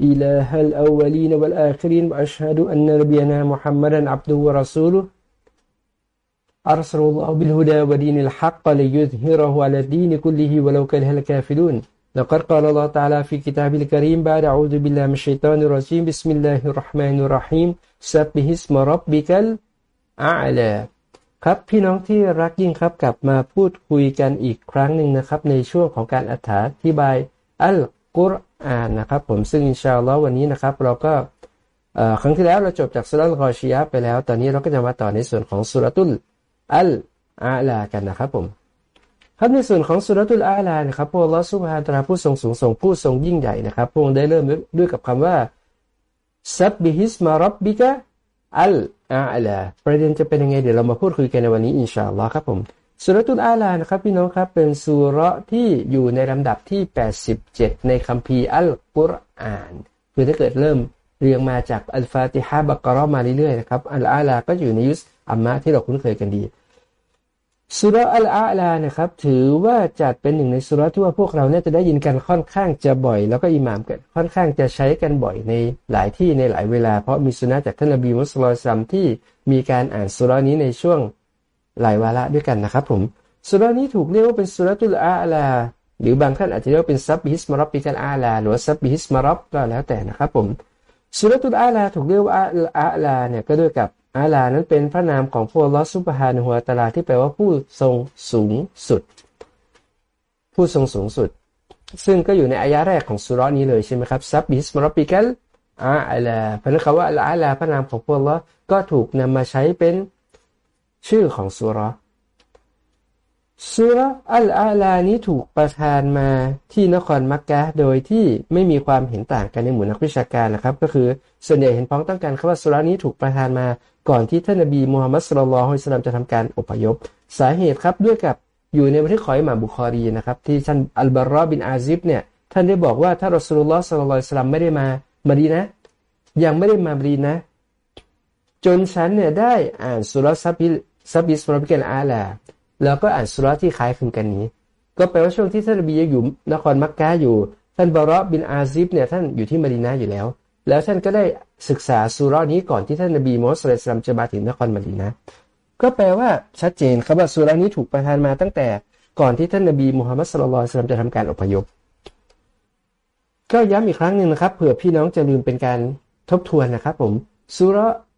إله الأولين والآخرين وأشهد أن نبينا محمدا عبده ورسوله أرسل الله بالهدى ودين الحق ليظهره على الدين كله ولو كره الكافرون لقد قال الله تعالى في كتابه الكريم بعد أعوذ بالله من الشيطان الرجيم بسم الله الرحمن الرحيم سبح اسم ربك الأعلى ครับพี่น้องที่รักยิ่งครับกลับมาพูดคุยกันอีกครั้งหนึ่งนะครับในช่วงของการอธิบายอัลกุร อ่านนะครับผมซึ่งอินชาอัลลอฮ์วันนี้นะครับ เราก็ครั้งที่แล้วเราจบจากสุรตุลกอชียะไปแล้ว ตอนนี้เราก็จะมาต่อในส่วนของสุรตุลอัลอาลากันนะครับผมครับในส่วนของสุรตุลอาลานะครับพระอัลลอฮ์ سبحانه وتعالىผู้ทรงสูงส่งผู้ทรงยิ่งใหญ่นะครับพระองค์ได้เริ่มด้วยกับคำว่าسبح اسم ربك الأعلىประเด็นจะเป็นยังไงเดี๋ยวเรามาพูดคุยกันในวันนี้อินชาอัลลอฮ์ครับผม สุรตุลอาลานะครับพี่น้องครับเป็นสุระที่อยู่ในลำดับที่ 87 ในคัมภีร์อัลกุรอาน คือถ้าเกิดเริ่มเรียงมาจากอัลฟาติฮะบักรอมาเรื่อยๆนะครับอัลอาลาก็อยู่ในยุสอัมมะที่เราคุ้นเคยกันดีสุรอัลอาลานะครับถือว่าจัดเป็นหนึ่งในสุรที่ว่าพวกเราเนี่ยจะได้ยินกันค่อนข้างจะบ่อย แล้วก็อิหมามกันค่อนข้างจะใช้กันบ่อยในหลายที่ในหลายเวลา เพราะมีสุนัขจากท่านนบีมุสลิมที่มีการอ่านสุรานี้ในช่วง หลายวาระด้วยกันนะครับผมสุรานี้ถูกเรียกว่าเป็นสุรตุลอาลา หรือบางท่านอาจจะเรียกว่าเป็นسبح اسم ربك الأعلى หรือว่าسبح اسم رب ก็แล้วแต่นะครับผมสุรตุลอาลาถูกเรียกว่าอาลาเนี่ยก็ด้วยกับอาลานั้นเป็นพระนามของพระอัลลอฮ์ سبحانه وتعالىที่แปลว่าผู้ทรงสูงสุด ผู้ทรงสูงสุด ซึ่งก็อยู่ในอายะแรกของสุรานี้เลยใช่ไหมครับسبح اسم ربكอาลาเพราะนั้นคำว่าอาลาพระนามของพระลอก็ถูกนำมาใช้เป็น ชื่อของสุรสุรอัลอาลานี้ถูกประทานมาที่นครมักกะโดยที่ไม่มีความเห็นต่างกันในหมู่นักวิชาการนะครับ ก็คือส่วนใหญ่เห็นพ้องต้องการคำว่าสุรานี้ถูกประทานมาก่อนที่ท่านนบีมูฮัมมัดสุลลัลฮุสลามจะทำการอพยพ สาเหตุครับด้วยกับอยู่ในบันทึกของอิหม่ามบุคอรีนะครับที่ท่านอัลบารอบินอาซิบเนี่ยท่านได้บอกว่าถ้ารอซูลุลลอฮ์ صلى الله عليه وسلمไม่ได้มามดีนะ ยังไม่ได้มามดีนะ จนฉันเนี่ยได้อ่านสุเราะห์ سبح سبح اسم ربك الأعلىแล้วก็อ่านสุเราะห์ที่คล้ายคลึงกันนี้ ก็แปลว่าช่วงที่ท่านนบียังอยู่นครมักกะอยู่ ท่านบะรออ์บินอาซิบเนี่ยท่านอยู่ที่มดีนาอยู่แล้ว แล้วท่านก็ได้ศึกษาสุเราะห์นี้ก่อนที่ท่านนบีมูฮัมมัด صلى الله عليه وسلمจะมาถึงนครมดีนาก็แปลว่าชัดเจนครับว่าสุเราะห์นี้ถูกประทานมาตั้งแต่ก่อนที่ท่านนบีมูฮัมมัดสลลัลสลัมจะทำการอพยพ ก็ย้ำอีกครั้งหนึ่งนะครับเผื่อพี่น้องจะลืมเป็นการทบทวนนะครับผมสุร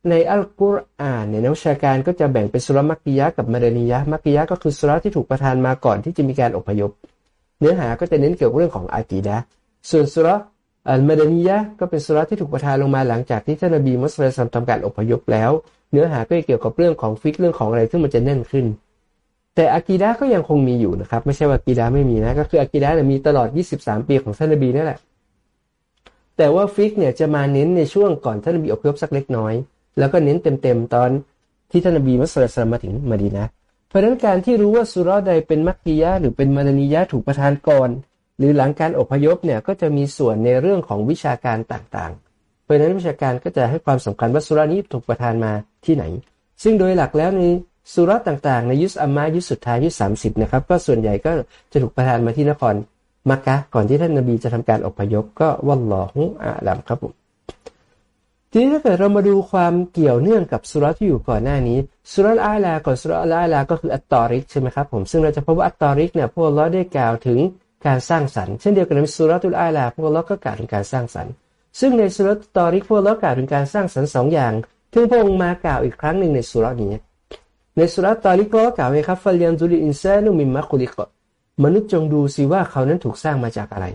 ในอัลกุรอานเนี่ยนักวิชาการก็จะแบ่งเป็นสุรมักกิยะกับมาเดนียะมักกิยะก็คือสุรที่ถูกประทานมาก่อนที่จะมีการอพยพ เนื้อหาก็จะเน้นเกี่ยวกับเรื่องของอากีดะส่วนสุรอัลมาเดนียะก็เป็นสุรที่ถูกประทานลงมาหลังจากที่ท่านนบีมุสลิมทำการอพยพแล้ว เนื้อหาก็เกี่ยวกับเรื่องของฟิกเรื่องของอะไรซึ่งมันจะแน่นขึ้น แต่อากีดะก็ยังคงมีอยู่นะครับไม่ใช่ว่าอากีดะไม่มีนะก็คืออากีดะเนี่ยมีตลอด 23 ปีของท่านนบีนั่นแหละแต่ว่าฟิกเนี่ยจะมาเน้นในช่วงก่อนท่านนบีอพยพสักเล็กน้อย แล้วก็เน้นเต็มๆตอนที่ท่านนบีมุสลิมมาถึงมาดีนะ เพราะฉะนั้นการที่รู้ว่าสุรใดเป็นมักกิยะหรือเป็นมาดานียะถูกประทานก่อน หรือหลังการอพยพเนี่ยก็จะมีส่วนในเรื่องของวิชาการต่างๆ เพราะฉะนั้นวิชาการก็จะให้ความสำคัญว่าสุรานี้ถูกประทานมาที่ไหน ซึ่งโดยหลักแล้วในสุรต่างๆ ในยุสอัมมายุสสุดท้ายยุสสามสิบนะครับก็ส่วนใหญ่ก็จะถูกประทานมาที่นครมักกะก่อนที่ท่านนบีจะทำการอพยพก็วัลลอฮุอาลัมครับผม ทีนี้ถ้าเกิดเรามาดูความเกี่ยวเนื่องกับสุรที่อยู่ก่อนหน้านี้สุรอาลาก่อนสุรอาลาก็คืออัตตอริกใช่ไหมครับผมซึ่งเราจะพบว่าอัตตอริกเนี่ยพวกเราได้กล่าวถึงการสร้างสรรค์เช่นเดียวกันในสุรตุลอาลาพวกเราก็กล่าวถึงการสร้างสรรค์ ซึ่งในสุเราะห์อัตตอริกพระอัลลอฮ์กล่าวถึงการสร้างสรรค์สองอย่างซึ่งพระองค์มากล่าวอีกครั้งหนึ่งในสุเราะห์นี้ ในสุเราะห์อัตตอริกพระอัลลอฮ์กล่าวไว้ครับفلينظر الإنسان مم خلقมนุษย์จงดูสิว่าเขานั้นถูกสร้างมาจากอะไร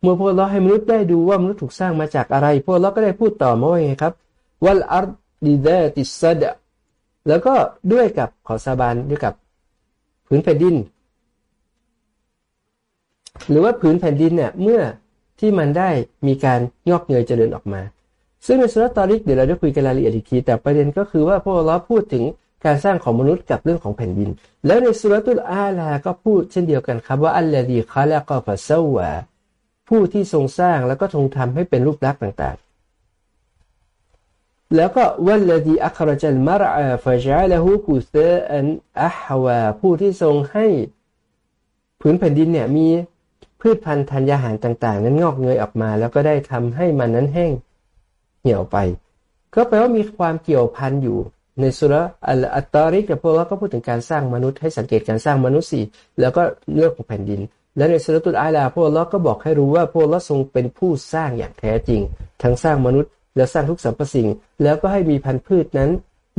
เมื่อพระอัลลอฮ์ให้มนุษย์ได้ดูว่ามนุษย์ถูกสร้างมาจากอะไร พระอัลลอฮ์ก็ได้พูดต่อมาว่าไงครับวัลอาร์ดิเดติสดแล้วก็ด้วยกับขอสาบานด้วยกับผืนแผ่นดิน หรือว่าผืนแผ่นดินเนี่ยเมื่อที่มันได้มีการงอกเงยเจริญออกมา ซึ่งในสุรตอริกเดี๋ยวเราได้คุยกันรายละเอียดอีกทีแต่ประเด็นก็คือว่าพวกเราพูดถึงการสร้างของมนุษย์กับเรื่องของแผ่นดิน แล้วในสุรตุลอาลาก็พูดเช่นเดียวกันครับว่าอัลลอฮีคาละกอฟะซาวะ ผู้ที่ทรงสร้างแล้วก็ทรงทำให้เป็นรูปลักษณ์ต่างๆ แล้วก็วัลลดีอัครจัลมารอาฟะจาละฮูกุเซอันอัฮวาผู้ที่ทรงให้ผืนแผ่นดินเนี่ยมีพืชพันธุ์ธัญญาหารต่าง ๆ นั้นงอกเงยออกมา แล้วก็ได้ทำให้มันนั้นแห้งเหี่ยวไป ก็แปลว่ามีความเกี่ยวพันอยู่ในสุรอัลอัตตาริกกับพวกเราก็พูดถึงการสร้างมนุษย์ให้สังเกตการสร้างมนุษย์สี่แล้วก็เรื่องของแผ่นดิน และในสุรตุลอาลาพวกเราก็บอกให้รู้ว่าพวกเราทรงเป็นผู้สร้างอย่างแท้จริง ทั้งสร้างมนุษย์ และสร้างทุกสรรพสิ่ง แล้วก็ให้มีพันธุ์พืชนั้น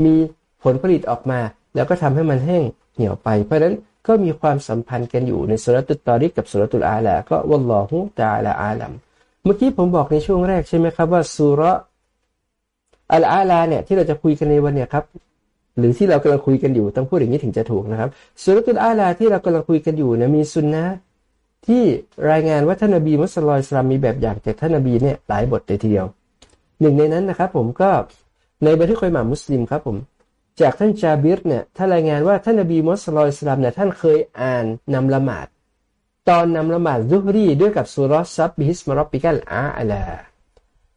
มีผลผลิตออกมา แล้วก็ทำให้มันแห้งเหี่ยวไป เพราะฉะนั้นก็มีความสัมพันธ์กันอยู่ในสุรตุตอริกกับสุรตุลอาลาก็วัลลอฮุตาลาอาลัมเมื่อกี้ผมบอกในช่วงแรกใช่ไหมครับว่าสุรอัลอาลาเนี่ยที่เราจะคุยกันในวันเนี่ยครับหรือที่เรากำลังคุยกันอยู่ต้องพูดอย่างนี้ถึงจะถูกนะครับสุรตุลอาลาที่เรากำลังคุยกันอยู่เนี่ยมีสุนนะ ที่รายงานว่าท่านนบีมุสลิมสลามมีแบบอย่างจากท่านนบีเนี่ยหลายบทเลยทีเดียว หนึ่งในนั้นนะครับผมก็ในบันทึกคอยหมามุสลิมครับผมจากท่านจาบิรเนี่ยท่านรายงานว่าท่านนบีมุสลิมสลามเนี่ยท่านเคยอ่านนำละหมาด ตอนนำละหมาดซุฮรีด้วยกับสุรซับบิฮิสมารบิกัลอาอัลา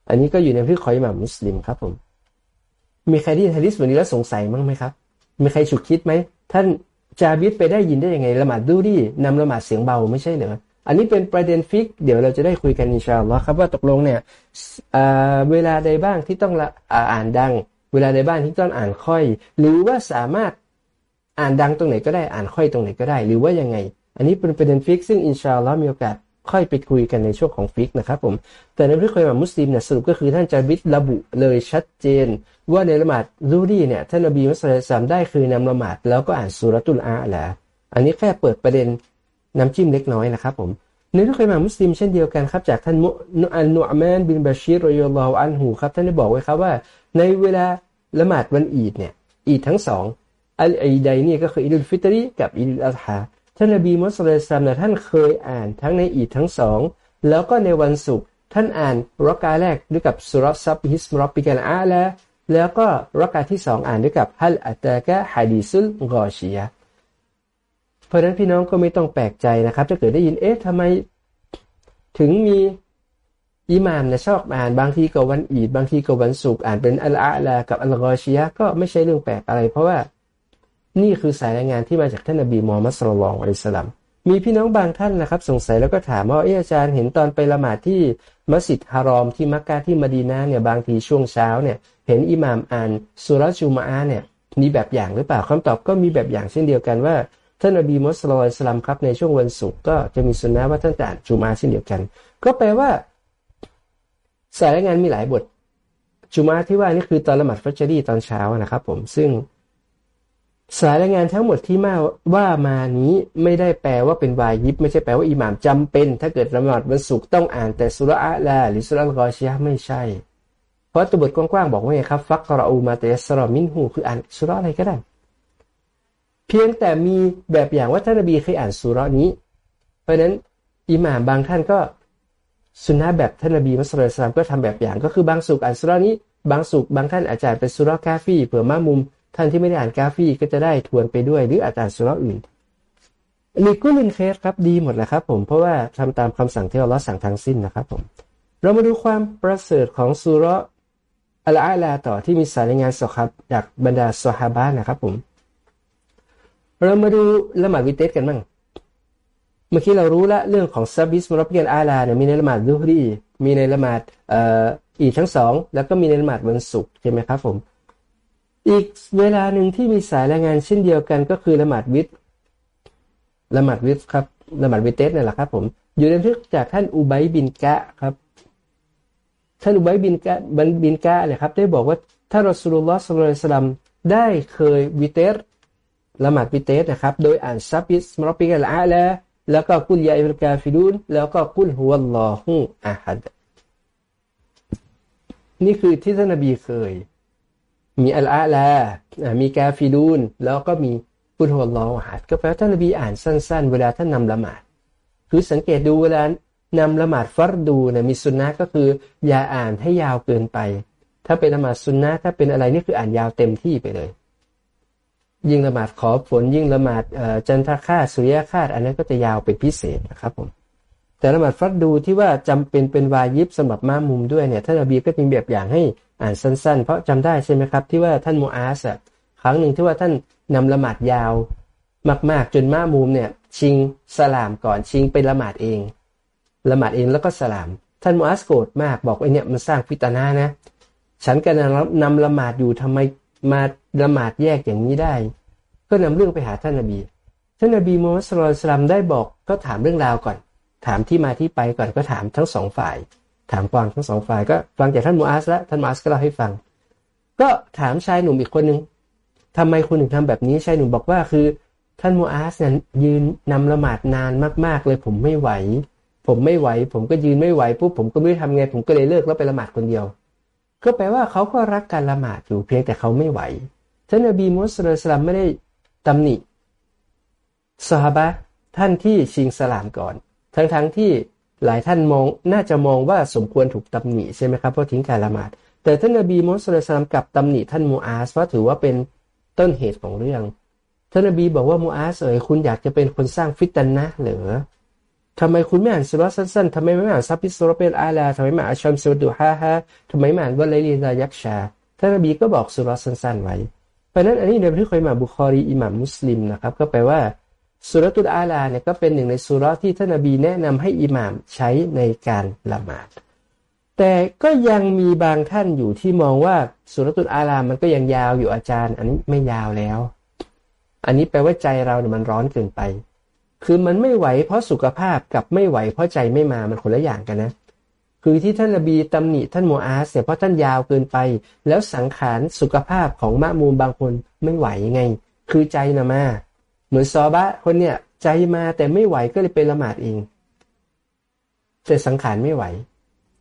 อันนี้ก็อยู่ในบันทึกคอยหมามุสลิมครับผมมีใครที่ฮะดิษวันนี้แล้วสงสัยมั้งไหมครับมีใครฉุกคิดไหมท่าน จาวิทไปได้ยินได้ยังไงละหมาดดูดีนำละหมาดเสียงเบาไม่ใช่เหรออันนี้เป็นประเด็นฟิกฮ์ เดี๋ยวเราจะได้คุยกันอินชาอัลลอฮ์ครับว่าตกลงเนี่ยเวลาใดบ้างที่ต้องอ่านดัง เวลาใดบ้างที่ต้องอ่านค่อย หรือว่าสามารถอ่านดังตรงไหนก็ได้อ่านค่อยตรงไหนก็ได้ หรือว่ายังไง อันนี้เป็นประเด็นฟิกฮ์ ซึ่งอินชาอัลลอฮ์มีโอกาส ค่อยไปคุยกันในช่วงของฟิกฮ์นะครับผม แต่ในบันทึกอิหม่ามมุสลิมเนี่ยสรุปก็คือท่านญาบิรระบุเลยชัดเจน ว่าในละหมาดดุฮ์รีเนี่ยท่านนบีมูฮัมมัดได้คือนำละหมาดแล้วก็อ่านสุรตุลอาแหละอันนี้แค่เปิดประเด็นน้ำจิ้มเล็กน้อยนะครับผมในบันทึกอิหม่ามมุสลิมเช่นเดียวกันครับจากท่านมุอัลนุอามานบินบาชีรอยลลอฮอันหูครับท่านได้บอกไว้ครับว่า ในเวลาละหมาดวันอีดเนี่ยอีดทั้งสองอัลอีดัยนี่ก็คืออีดุลฟิตรีกับอีดุลอัฎฮา ท่านนบีมูฮัมมัดเนี่ยท่านเคยอ่านทั้งในอีดทั้งสอง แล้วก็ในวันศุกร์ท่านอ่านร็อกอะฮ์แรกด้วยกับสุเราะห์ سبح اسم ربك الأعلىแล้วก็รักกาที่สองอ่านด้วยกับฮัลอัตตะกะฮะดีซุลกอชียะเพราะฉะนั้นพี่น้องก็ไม่ต้องแปลกใจนะครับ ถ้าเกิดได้ยินเอ๊ะทำไมถึงมีอิหมามเนี่ยชอบอ่านบางทีก็วันอีดบางทีก็วันศุกร์อ่านเป็นอัลอาลากับอัลกอชียะก็ไม่ใช่เรื่องแปลกอะไร เพราะว่า นี่คือสายรายงานที่มาจากท่านนบีมูฮัมมัดสุลลัลอะลัยสลัมมีพี่น้องบางท่านนะครับ สงสัยแล้วก็ถามว่าเอออาจารย์เห็นตอนไปละหมาดที่มัสยิดฮารอมที่มักกะที่มดีนาเนี่ยบางทีช่วงเช้าเนี่ยเห็นอิหม่ามอ่านสุรจูมาอาเนี่ยมีแบบอย่างหรือเปล่าคำตอบก็มีแบบอย่างเช่นเดียวกันว่าท่านอบีมุสลิมสลัมครับในช่วงวันศุกร์ก็จะมีสุนนะว่าท่านอ่านจูมาเช่นเดียวกัน ก็แปลว่า สายรายงานมีหลายบทจูมาที่ว่านี่คือตอนละหมาดฟัจรีตอนเช้านะครับ ผมซึ่ง สายรายงานทั้งหมดที่มาว่ามานี้ไม่ได้แปลว่าเป็นวายิบ ไม่ใช่แปลว่าอิหม่ามจำเป็น ถ้าเกิดละหมาดวันศุกร์ต้องอ่านแต่สุรอะลา หรือสุรอัลกอชียะไม่ใช่ เพราะตัวบทกว้างๆบอกว่าไงครับ ฟักกราอูมาเตสรอมินหูคืออ่านสุรอะไรก็ได้ เพียงแต่มีแบบอย่างว่าท่านนบีเคยอ่านสุรนี้ เพราะนั้นอิหม่ามบางท่านก็สุนนะแบบท่านนบีมุสลิมก็ทำแบบอย่าง ก็คือบางสุกอ่านสุรนี้ บางสุกบางท่านอาจารย์เป็นสุรกาฟีเผื่อมามุม ท่านที่ไม่ได้อ่านกาฟีก็จะได้ทวนไปด้วย หรืออาจารย์สุรอื่นลีกุลินเคสครับดีหมดแหละครับผมเพราะว่าทำตามคำสั่งที่อัลลอฮ์สั่งทางสิ้นนะครับผมเรามาดูความประเสริฐของสุรอัลอาลาต่อที่มีสายงานสครับจากบรรดาสฮาบะนะครับผม เรามาดูละหมาดวิเตสกันบ้างเมื่อกี้เรารู้ละเรื่องของซับบิสมรบเกียนอาลาเนี่ยมีในละหมาดดูฮรีมีในละหมาดเอ่ออีทั้งสองแล้วก็มีในละหมาดวันศุกร์ใช่ไหมครับผม อีกเวลาหนึ่งที่มีสายรายงานเช่นเดียวกันก็คือละหมาดวิทละหมาดวิทครับละหมาดวิเตรนี่แหละครับ ผม อยู่ในบันทึกจากท่านอุบัยบินกะอับครับ ท่านอุบัยบินกะอับบินกะอับเนี่ยครับได้บอกว่าท่านรอซูลุลลอฮ์ صلى الله عليه وسلمได้เคยวิเตรละหมาดวิเตรนะครับ โดยอ่านسبح اسم ربك الأعلىแล้วก็قل يا أيها الكافرونแล้วก็قل هو الله أحدนี่คือที่ท่านนบีเคย มีอัลอาลามีกาฟิลูน แล้วก็มีพุทโธลอหัดก็แปลว่าท่านนบีอ่านสั้น ๆ เวลาท่านนำละหมาด คือสังเกตดูเวลานำละหมาดฟัรดูเนี่ยมีสุนนะก็คือ อย่าอ่านให้ยาวเกินไป ถ้าเป็นละหมาดสุนนะถ้าเป็นอะไรนี่คืออ่านยาวเต็มที่ไปเลย ยิ่งละหมาดขอฝนยิ่งละหมาดจันทคาสุริยคาตอันนั้นก็จะยาวเป็นพิเศษนะครับผม แต่ละหมาดฟัดดูที่ว่าจำเป็นเป็นวายิบสำหรับมามุมด้วยเนี่ยท่านอบีก็มีแบบอย่างให้อ่านสั้นๆ เพราะจำได้ใช่ไหมครับที่ว่าท่านมูอาสครั้งหนึ่งที่ว่าท่านนำละหมาดยาว มากๆจนมามุมเนี่ยชิงสลามก่อนชิงเป็นละหมาดเอง ละหมาดเองแล้วก็สลาม ท่านมูอาสโกรธมากบอกไอ้เนี่ยมันสร้างฟิตนานะ ฉันกำลังนำละหมาดอยู่ทำไมมาละหมาดแยกอย่างนี้ได้ ก็นำเรื่องไปหาท่านนบี ท่านนบีมูฮัมมัดสุลตัลได้บอกก็ถามเรื่องราวก่อน ถามที่มาที่ไปก่อนก็ถามทั้งสองฝ่าย ถามฟังทั้งสองฝ่ายก็ฟังจากท่านมูอาสแล้วท่านมูอาสก็เล่าให้ฟัง ก็ถามชายหนุ่มอีกคนหนึ่งทำไมคุณถึงทำแบบนี้ชายหนุ่มบอกว่าคือ ท่านมูอาสเนี่ยยืนนำละหมาดนานมาก ๆ เลยผมไม่ไหว ผมไม่ไหว ผมก็ยืนไม่ไหวปุ๊บผมก็ไม่รู้ทำไง ผมก็เลยเลิกแล้วไปละหมาดคนเดียว ก็แปลว่าเขาก็รักการละหมาดอยู่เพียงแต่เขาไม่ไหวท่านอบีมุสลิมไม่ได้ตำหนิสฮาบะท่านที่ชิงสลามก่อน ทั้งๆทที่หลายท่านมองน่าจะมองว่าสมควรถูกตำหนิใช่ไหมครับเพราะทิ้งการละหมาด แต่ท่านนบีมูฮัมมัดกลับตำหนิท่านมูอาสว่าถือว่าเป็นต้นเหตุของเรื่อง ท่านนบีบอกว่ามูอาสเอ๋ยคุณอยากจะเป็นคนสร้างฟิตนะฮ์เหรอทำไมคุณไม่อ่านสุเราะห์สั้นๆทำไมไม่อ่านسبح اسم ربك الأعلىทำไมไม่อ่านوالشمس وضحاهاทำไมไม่อ่านوالليل إذا يغشى ท่านนบีก็บอกสุเราะห์สั้นๆไว้ เพราะนั้นอันนี้ในบันทึกของอิหม่ามบุคอรีอิหม่ามมุสลิมนะครับ ก็แปลว่า สุรตุลอาลาเนี่ยก็เป็นหนึ่งในสุรที่ท่านนบีแนะนำให้อิหม่ามใช้ในการละหมาด แต่ก็ยังมีบางท่านอยู่ที่มองว่าสุรตุลอาลามันก็ยังยาวอยู่อาจารย์ อันนี้ไม่ยาวแล้ว อันนี้แปลว่าใจเราเนี่ยมันร้อนเกินไป คือมันไม่ไหวเพราะสุขภาพกับไม่ไหวเพราะใจไม่มามันคนละอย่างกันนะคือที่ท่านนบีตำหนิท่านโมอาสเนี่ยเพราะท่านยาวเกินไป แล้วสังขารสุขภาพของมะมูมบางคนไม่ไหวไง คือใจนะมา เหมือนซอบะคนเนี่ยใจมาแต่ไม่ไหวก็เลยไปละหมาดเองแต่สังขารไม่ไหว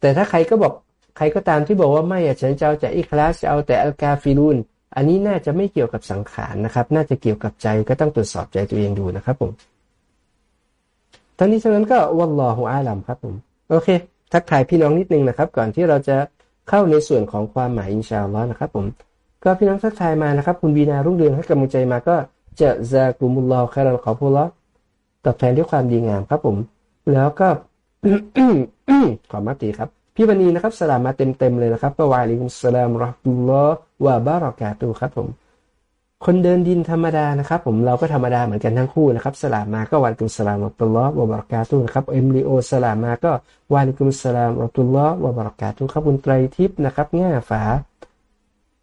แต่ถ้าใครก็บอกใครก็ตามที่บอกว่าไม่อะฉันจะเอาแต่อิคลาสจะเอาแต่อัลกาฟิรุนอันนี้น่าจะไม่เกี่ยวกับสังขารนะครับ น่าจะเกี่ยวกับใจก็ต้องตรวจสอบใจตัวเองดูนะครับผมทั้งนี้ทั้งนั้นก็วัลลอฮุอาลัมครับผมโอเค ทักทายพี่น้องนิดนึงนะครับ ก่อนที่เราจะเข้าในส่วนของความหมายอินชาอัลลอฮ์นะครับผมก็พี่น้องทักทายมานะครับ คุณบีนารุ่งเรืองให้กำลังใจมาก็ จะซากุมุลลอฮ์คารัลขอพูละตอบแทนด้วยความดีงามครับผม แล้วก็ขอมาตีครับ พี่วันีนะครับสลามมาเต็มๆเลยนะครับก็วาลิกุมสลามรอฮุลลอฮ์วะบารอกาตูครับผมคนเดินดินธรรมดานะครับผมเราก็ธรรมดาเหมือนกันทั้งคู่นะครับสลามมาก็วาลิกุมสลามรอตุลลอฮ์วะบารอกาตูนะครับเอ็มริโอสลามมาก็วาลิกุมสลามรอตุลลอฮ์วะบารอกาตูครับคุณไตรทิพย์นะครับง่าฝา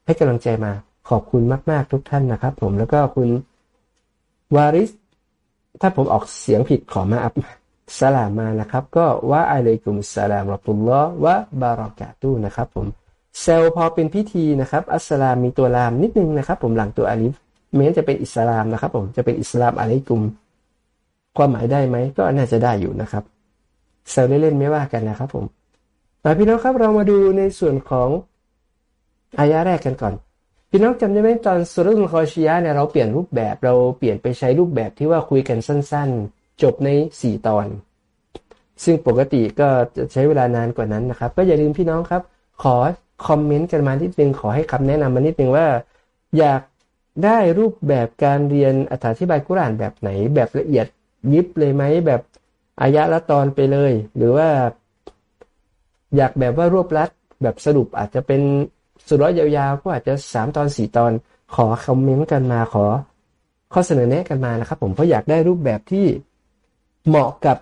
ให้กำลังใจมาขอบคุณมาก ๆ ทุกท่านนะครับ ผมแล้วก็คุณ วาริส ถ้าผมออกเสียงผิดขอมาอัพสลามมานะครับ ก็ว่าอะลัยกุมสลามรอตุลลอฮ์วะบารอกาตูนะครับผมเซลพอเป็นพิธีนะครับ อัสลามมีตัวลามนิดนึงนะครับ ผมหลังตัวอาลิฟแม้นจะเป็นอิสลามนะครับ ผมจะเป็นอิสลามอะลัยกุม ความหมายได้ไหมก็น่าจะได้อยู่นะครับเซลเล่นๆไม่ว่ากันนะครับ ผมแต่พี่น้องครับเรามาดูในส่วนของอายะแรกกันก่อน พี่น้องจำได้ไหมตอนสุรุนคอชียะเนี่ยเราเปลี่ยนรูปแบบเราเปลี่ยนไปใช้รูปแบบที่ว่าคุยกันสั้น ๆ จบในสี่ตอน ซึ่งปกติก็จะใช้เวลานานกว่านั้นนะครับ ก็อย่าลืมพี่น้องครับ ขอคอมเมนต์กันมานิดนึงขอให้คำแนะนำมานิดนึงว่า อยากได้รูปแบบการเรียนอธิบายกุรานแบบไหน แบบละเอียดยิบเลยไหมแบบอายะละตอนไปเลย หรือว่า อยากแบบว่ารวบลัด แบบสรุปอาจจะเป็น สุดร้อยยาวๆ ก็อาจจะสามตอนสี่ตอนขอคอมเมนต์กันมาขอ ข้อเสนอแนะกันมานะครับ ผมเพราะอยากได้รูปแบบที่เหมาะกับ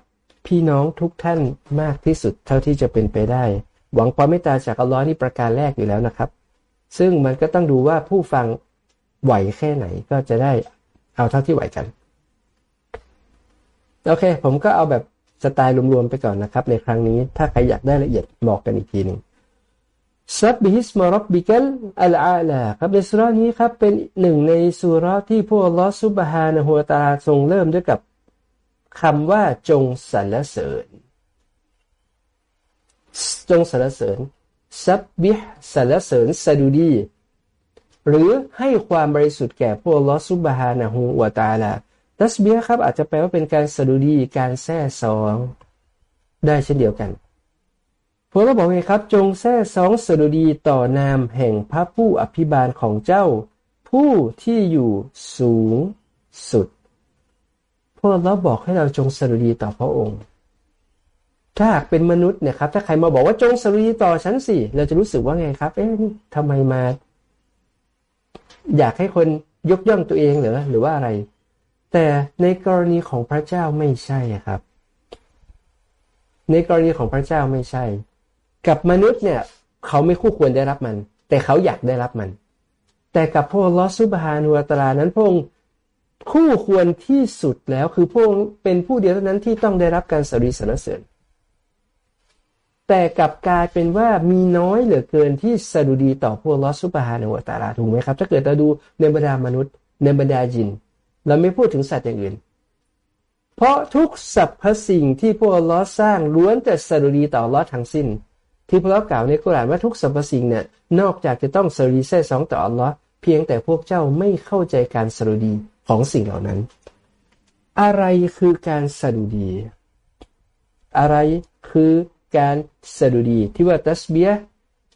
พี่น้องทุกท่านมากที่สุดเท่าที่จะเป็นไปได้ หวังความเมตตาจากอัลลอฮ์นี่ประการแรกอยู่แล้วนะครับ ซึ่งมันก็ต้องดูว่าผู้ฟังไหวแค่ไหนก็จะได้เอาเท่าที่ไหวกันโอเค ผมก็เอาแบบสไตล์รวมๆไปก่อนนะครับ ในครั้งนี้ถ้าใครอยากได้ละเอียดบอกกันอีกทีหนึ่ง ซับบิฮิสมารับบิกัลอัลอาลาครับในสุรานี้ครับเป็นหนึ่งในสุราที่พวกลอสุบฮานะฮัวตาทรงเริ่มด้วยกับคำว่าจงสรรเสริญ จงสรรเสริญซับบิฮสรรเสริญสดุดี หรือให้ความบริสุทธิ์แก่พวกลอสุบฮานะฮูวตาลาตัสเบียครับอาจจะแปลว่าเป็นการสดุดีการแท้ซอง ได้เช่นเดียวกัน พวกเราบอกไงครับ จงแท้สองสดุดีต่อนามแห่งพระผู้อภิบาลของเจ้า ผู้ที่อยู่สูงสุด พวกเราบอกให้เราจงสดุดีต่อพระองค์ ถ้าหากเป็นมนุษย์เนี่ยครับ ถ้าใครมาบอกว่าจงสดุดีต่อฉันสิเราจะรู้สึกว่าไงครับ เอ๊ะทำไมมา อยากให้คนยกย่องตัวเองเหรอหรือว่าอะไร แต่ในกรณีของพระเจ้าไม่ใช่ครับ ในกรณีของพระเจ้าไม่ใช่ กับมนุษย์เนี่ยเขาไม่คู่ควรได้รับมัน แต่เขาอยากได้รับมัน แต่กับพระลอสุบฮานุอัตรานั้นพระองค์คู่ควรที่สุดแล้วคือพระองค์เป็นผู้เดียวเท่านั้นที่ต้องได้รับการสริสรรเสริญแต่กลับกลายเป็นว่ามีน้อยเหลือเกินที่สดุดีต่อพวกลอสุบฮานุอัตาราถูกไหมครับ ถ้าเกิดเราดูในบรรดามนุษย์ ในบรรดาจิน เราไม่พูดถึงสัตว์อย่างอื่น เพราะทุกสรรพสิ่งที่พวกลอสร้างล้วนแต่สดุดีต่อลอทั้งสิ้น ที่พระกล่าวในกุรานว่าทุกสรรพสิ่งเนี่ยนอกจากจะต้องสรุดีแท้สองต่ออัลลอฮ์เพียงแต่พวกเจ้าไม่เข้าใจการสรุดีของสิ่งเหล่านั้น อะไรคือการสรุดี อะไรคือการสรุดีที่ว่าตัสเบีย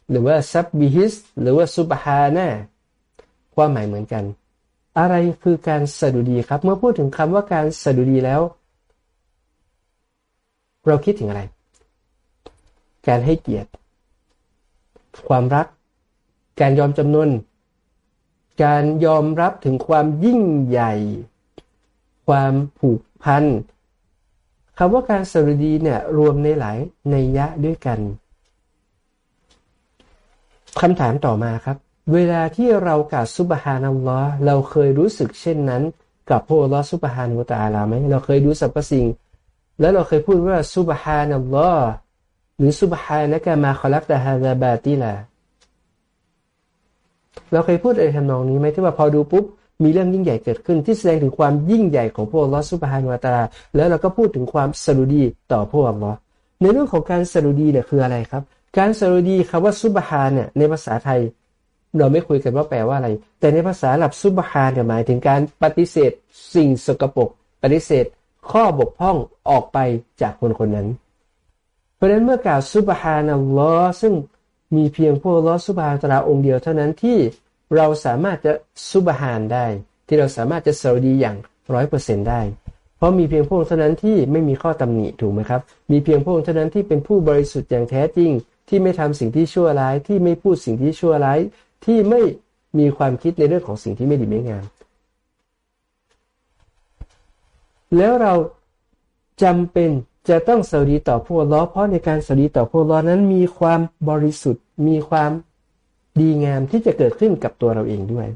หรือว่าซับบิฮิสหรือว่าซุบฮานะความหมายเหมือนกัน อะไรคือการสดุดีครับ เมื่อพูดถึงคำว่าการสดุดีแล้ว เราคิดถึงอะไร การให้เกียรติ ความรัก การยอมจำนน การยอมรับถึงความยิ่งใหญ่ ความผูกพันคำว่าการสรุดีเนี่ยรวมในหลายในยะด้วยกันคำถามต่อมาครับ เวลาที่เรากล่าวซุบฮานัลลอฮ์เราเคยรู้สึกเช่นนั้นกับพระลอซุบฮานุตาลาไหมเราเคยดูสรรพสิ่ง แล้วเราเคยพูดว่าซุบฮานัลลอฮ์ หรือซุบฮานะกะมาคอลักตะฮาซาบาติลาเราเคยพูดอะไรทำนองนี้ไหมที่ว่าพอดูปุ๊บมีเรื่องยิ่งใหญ่เกิดขึ้นที่แสดงถึงความยิ่งใหญ่ของพวกลอสุบฮานวาตาแล้วเราก็พูดถึงความสรุดีต่อพวกลอในเรื่องของการสรุดีเนี่ยคืออะไรครับ การสรุดีคำว่าซุบฮานเนี่ยในภาษาไทย เราไม่คุยกันว่าแปลว่าอะไร แต่ในภาษาหลับซุบฮานเนี่ยหมายถึงการปฏิเสธ สิ่งสกปรกปฏิเสธ ข้อบกพร่องออกไปจากคนคนนั้น ราะฉะนั้นเมื่อกล่าวซุบฮานัลลอฮ์ซึ่งมีเพียงพวกลอซุบฮานตราองค์เดียวเท่านั้นที่เราสามารถจะซุบฮานได้ ที่เราสามารถจะสวดีอย่างร้อยเปอร์เซ็นได้ เพราะมีเพียงพวกเท่านั้นที่ไม่มีข้อตำหนิถูกไหมครับ มีเพียงพวกเท่านั้นที่เป็นผู้บริสุทธิ์อย่างแท้จริง ที่ไม่ทำสิ่งที่ชั่วร้าย ที่ไม่พูดสิ่งที่ชั่วร้าย ที่ไม่มีความคิดในเรื่องของสิ่งที่ไม่ดีไม่งาม แล้วเราจำเป็น จะต้องสวัสดีต่อผู้ล้อเพราะในการสวัสดีต่อผู้ล้อนั้นมีความบริสุทธิ์ มีความดีงามที่จะเกิดขึ้นกับตัวเราเองด้วย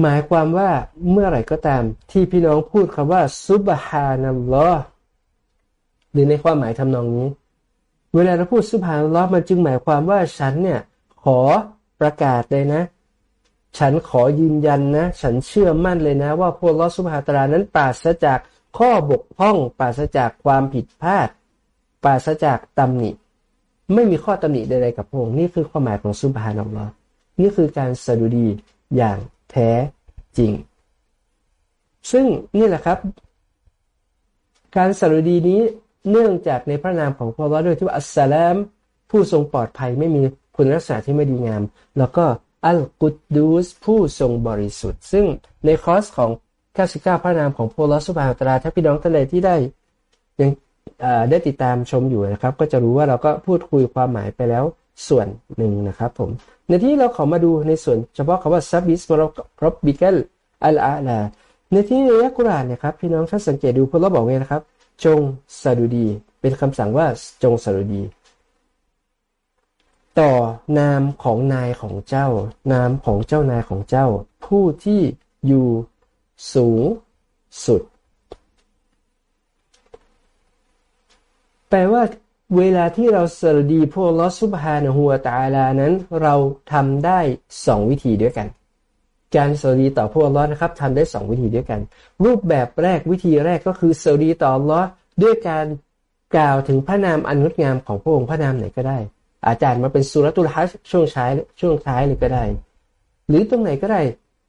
หมายความว่าเมื่อไหร่ก็ตามที่พี่น้องพูดคำว่าซุบฮานัลลอฮ์หรือในความหมายทำนองนี้ เวลาเราพูดซุบฮานัลลอฮ์มันจึงหมายความว่าฉันเนี่ยขอประกาศเลยนะ ฉันขอยืนยันนะ ฉันเชื่อมั่นเลยนะ ว่าพวกลอสุบฮาตรานั้นปราศจาก ข้อบกพร่องปราศจากความผิดพลาด ปราศจากตำหนิ ไม่มีข้อตำหนิใดๆกับพระองค์นี่คือความหมายของซุบฮานอัลลอฮ์นี่คือการสดุดีอย่างแท้จริง ซึ่งนี่แหละครับ การสดุดีนี้เนื่องจากในพระนามของพระลอด้วยที่ว่าอัสสลามผู้ทรงปลอดภัยไม่มีคุณลักษณะที่ไม่ดีงาม แล้วก็อัลกุดดูสผู้ทรงบริสุทธิ์ ซึ่งในคอร์สของ 99 พระนามของพระลอสุบานตรา ถ้าพี่น้องท่านใดที่ได้ยังได้ติดตามชมอยู่นะครับ ก็จะรู้ว่าเราก็พูดคุยความหมายไปแล้วส่วนหนึ่งนะครับผม ในที่เราขอมาดูในส่วนเฉพาะคำว่าซับบิสราพรบบิเกลอัลอาลาในที่ในยักกุรานเนี่ยครับพี่น้องถ้าสังเกตดูพระเราบอกไงนะครับ จงสดุดี เป็นคำสั่งว่าจงสดุดี ต่อนามของนายของเจ้า นามของเจ้านายของเจ้า ผู้ที่อยู่ สูงสุด แปลว่าเวลาที่เราสรดีพวกลอสุบฮานหัวตาลานั้น เราทำได้สองวิธีด้วยกัน การสรดีต่อพวกลอนะครับทำได้สองวิธีด้วยกัน รูปแบบแรกวิธีแรกก็คือสรดีต่อลอด้วยการกล่าวถึงพระนามอันงดงามของพระองค์พระนามไหนก็ได้ อาจารย์มาเป็นสุรตุลฮัชช่วงท้ายช่วงท้ายเลยก็ได้ หรือตรงไหนก็ได้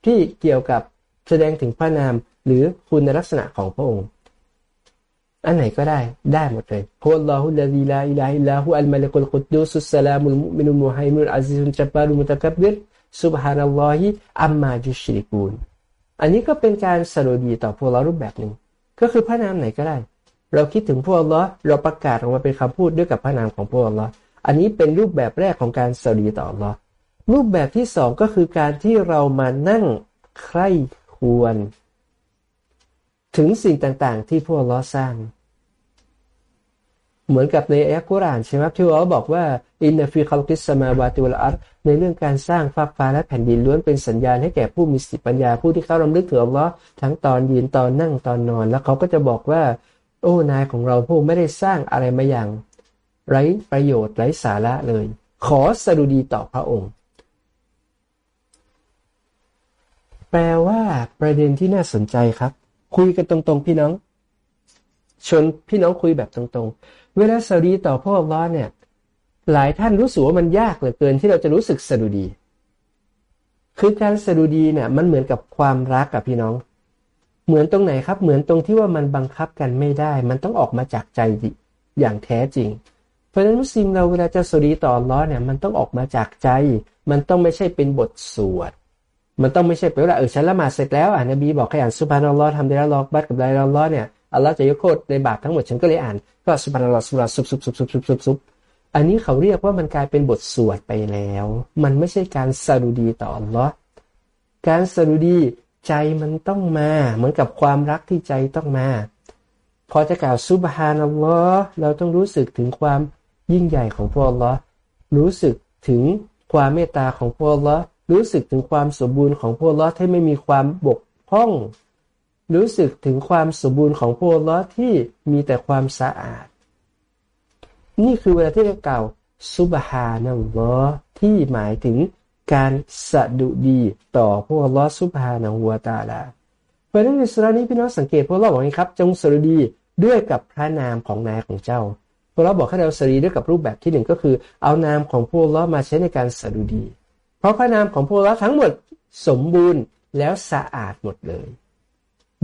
ที่เกี่ยวกับ แสดงถึงพระนามหรือคุณลักษณะของพระองค์ อันไหนก็ได้ได้หมดเลยฮุลลอฮุลลาฮิลาอิลาฮิลาฮุอัลมาลิกุลกุดดุสุสสลามุลมุมินุมุฮัยมุลอาซิซุนจับบารุมุตะกับบิรซุบฮานัลลอฮิอัมมาจุชริกูนอันนี้ก็เป็นการสรุดีต่อพวกเรารูปแบบหนึ่ง ก็คือพระนามไหนก็ได้ เราคิดถึงพวกเราเราประกาศออกมาเป็นคำพูดด้วยกับพระนามของพวกเราอันนี้เป็นรูปแบบแรกของการสรุดีต่อเรารูปแบบที่สองก็คือการที่เรามานั่งใคร่ค วร ถึงสิ่งต่างๆ ที่พวกเราสร้าง เหมือนกับในอัลกุรอานใช่ไหมที่เราบอกว่าอินนฟิคัลกิสมาวาติวลอัลในเรื่องการสร้างฟ้าฟ้าและแผ่นดินล้วนเป็นสัญญาณให้แก่ผู้มีสติปัญญาผู้ที่เขารำลึกถึงอัลลอฮ์ทั้งตอนยืนตอนนั่งตอนนอน แล้วเขาก็จะบอกว่า โอ้นายของเราผู้ไม่ได้สร้างอะไรมาอย่าง ไร้ประโยชน์ไร้สาระเลย ขอสดุดีต่อพระองค์ แปลว่าประเด็นที่น่าสนใจครับ คุยกันตรงๆ พี่น้องชวนพี่น้องคุยแบบตรงๆ เวลาสดุดีต่อพ่อร้อนเนี่ย หลายท่านรู้สึกว่ามันยากเหลือเกินที่เราจะรู้สึกสะดุดี คือการสะดุดีเนี่ย มันเหมือนกับความรักกับพี่น้อง เหมือนตรงไหนครับ เหมือนตรงที่ว่ามันบังคับกันไม่ได้ มันต้องออกมาจากใจอย่างแท้จริงเพราะฉะนั้นมุสลิมเราเวลาจะสดุดีต่อร้อนเนี่ยมันต้องออกมาจากใจ มันต้องไม่ใช่เป็นบทสวด มันต้องไม่ใช่แปลว่าเออฉันละหมาดเสร็จแล้วอ่านนบีบอกให้อ่านสุบฮานัลลอฮ์ทำได้แล้วลอกบัตกับไดรัลลอฮ์เนี่ยอัลลอฮ์จะยกโทษในบาปทั้งหมดฉันก็เลยอ่านก็สุบฮานัลลอฮ์สุบฮาะซุบซุบซุบซุบซุบซุบซุบอันนี้เขาเรียกว่ามันกลายเป็นบทสวดไปแล้ว มันไม่ใช่การสรุดีต่ออัลลอฮ์การสรุดีใจมันต้องมา เหมือนกับความรักที่ใจต้องมา พอจะกล่าวซุบฮานัลลอฮ์เราต้องรู้สึกถึงความยิ่งใหญ่ของพระอัลลอฮ์รู้สึกถึงความเมตตาของพระอัลลอฮ์ รู้สึกถึงความสมบูรณ์ของพวกลอที่ไม่มีความบกพร่อง รู้สึกถึงความสมบูรณ์ของพวกลอที่มีแต่ความสะอาด นี่คือเวลาที่เรากล่าวซุบฮานัลลอฮ์ที่หมายถึงการสะดุดีต่อพวกลอซุบฮานัลวตาลาเพราะนั้นในสุรานี้พี่น้องสังเกตพวกเราบอกไงครับ จงสะดุดีด้วยกับพระนามของนายของเจ้าพวกเราบอกให้เราสะดุดีด้วยกับรูปแบบที่หนึ่งก็คือ เอานามของพวกลอมาใช้ในการสะดุดี เพราะพระนามของพระองค์ทั้งหมดสมบูรณ์แล้วสะอาดหมดเลย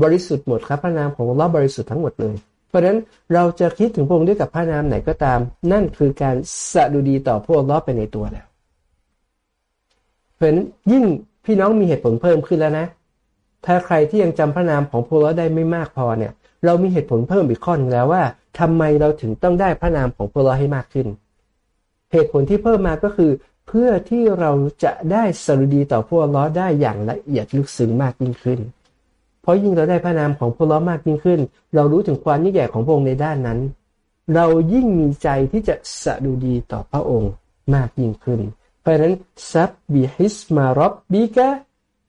บริสุทธิ์หมดครับพระนามของพระบริสุทธิ์ทั้งหมดเลย เพราะฉะนั้นเราจะคิดถึงพระองค์ด้วยกับพระนามไหนก็ตาม นั่นคือการสะดุดีต่อพระองค์ไปในตัวแล้ว เพราะฉะนั้นยิ่งพี่น้องมีเหตุผลเพิ่มขึ้นแล้วนะ ถ้าใครที่ยังจำพระนามของพระองค์ได้ไม่มากพอเนี่ย เรามีเหตุผลเพิ่มอีกข้อนึงแล้วว่าทำไมเราถึงต้องได้พระนามของพระองค์ให้มากขึ้น เหตุผลที่เพิ่มมาก็คือ เพื่อที่เราจะได้สรุดีต่อพวกล้อได้อย่างละเอียดลึกซึ้งมากยิ่งขึ้น เพราะยิ่งเราได้พระนามของพวกล้อมากยิ่งขึ้น เรารู้ถึงความยิ่งใหญ่ของพระองค์ในด้านนั้น เรายิ่งมีใจที่จะสรุดีต่อพระองค์มากยิ่งขึ้น เพราะฉะนั้นซับบิฮิสมารบบิกะ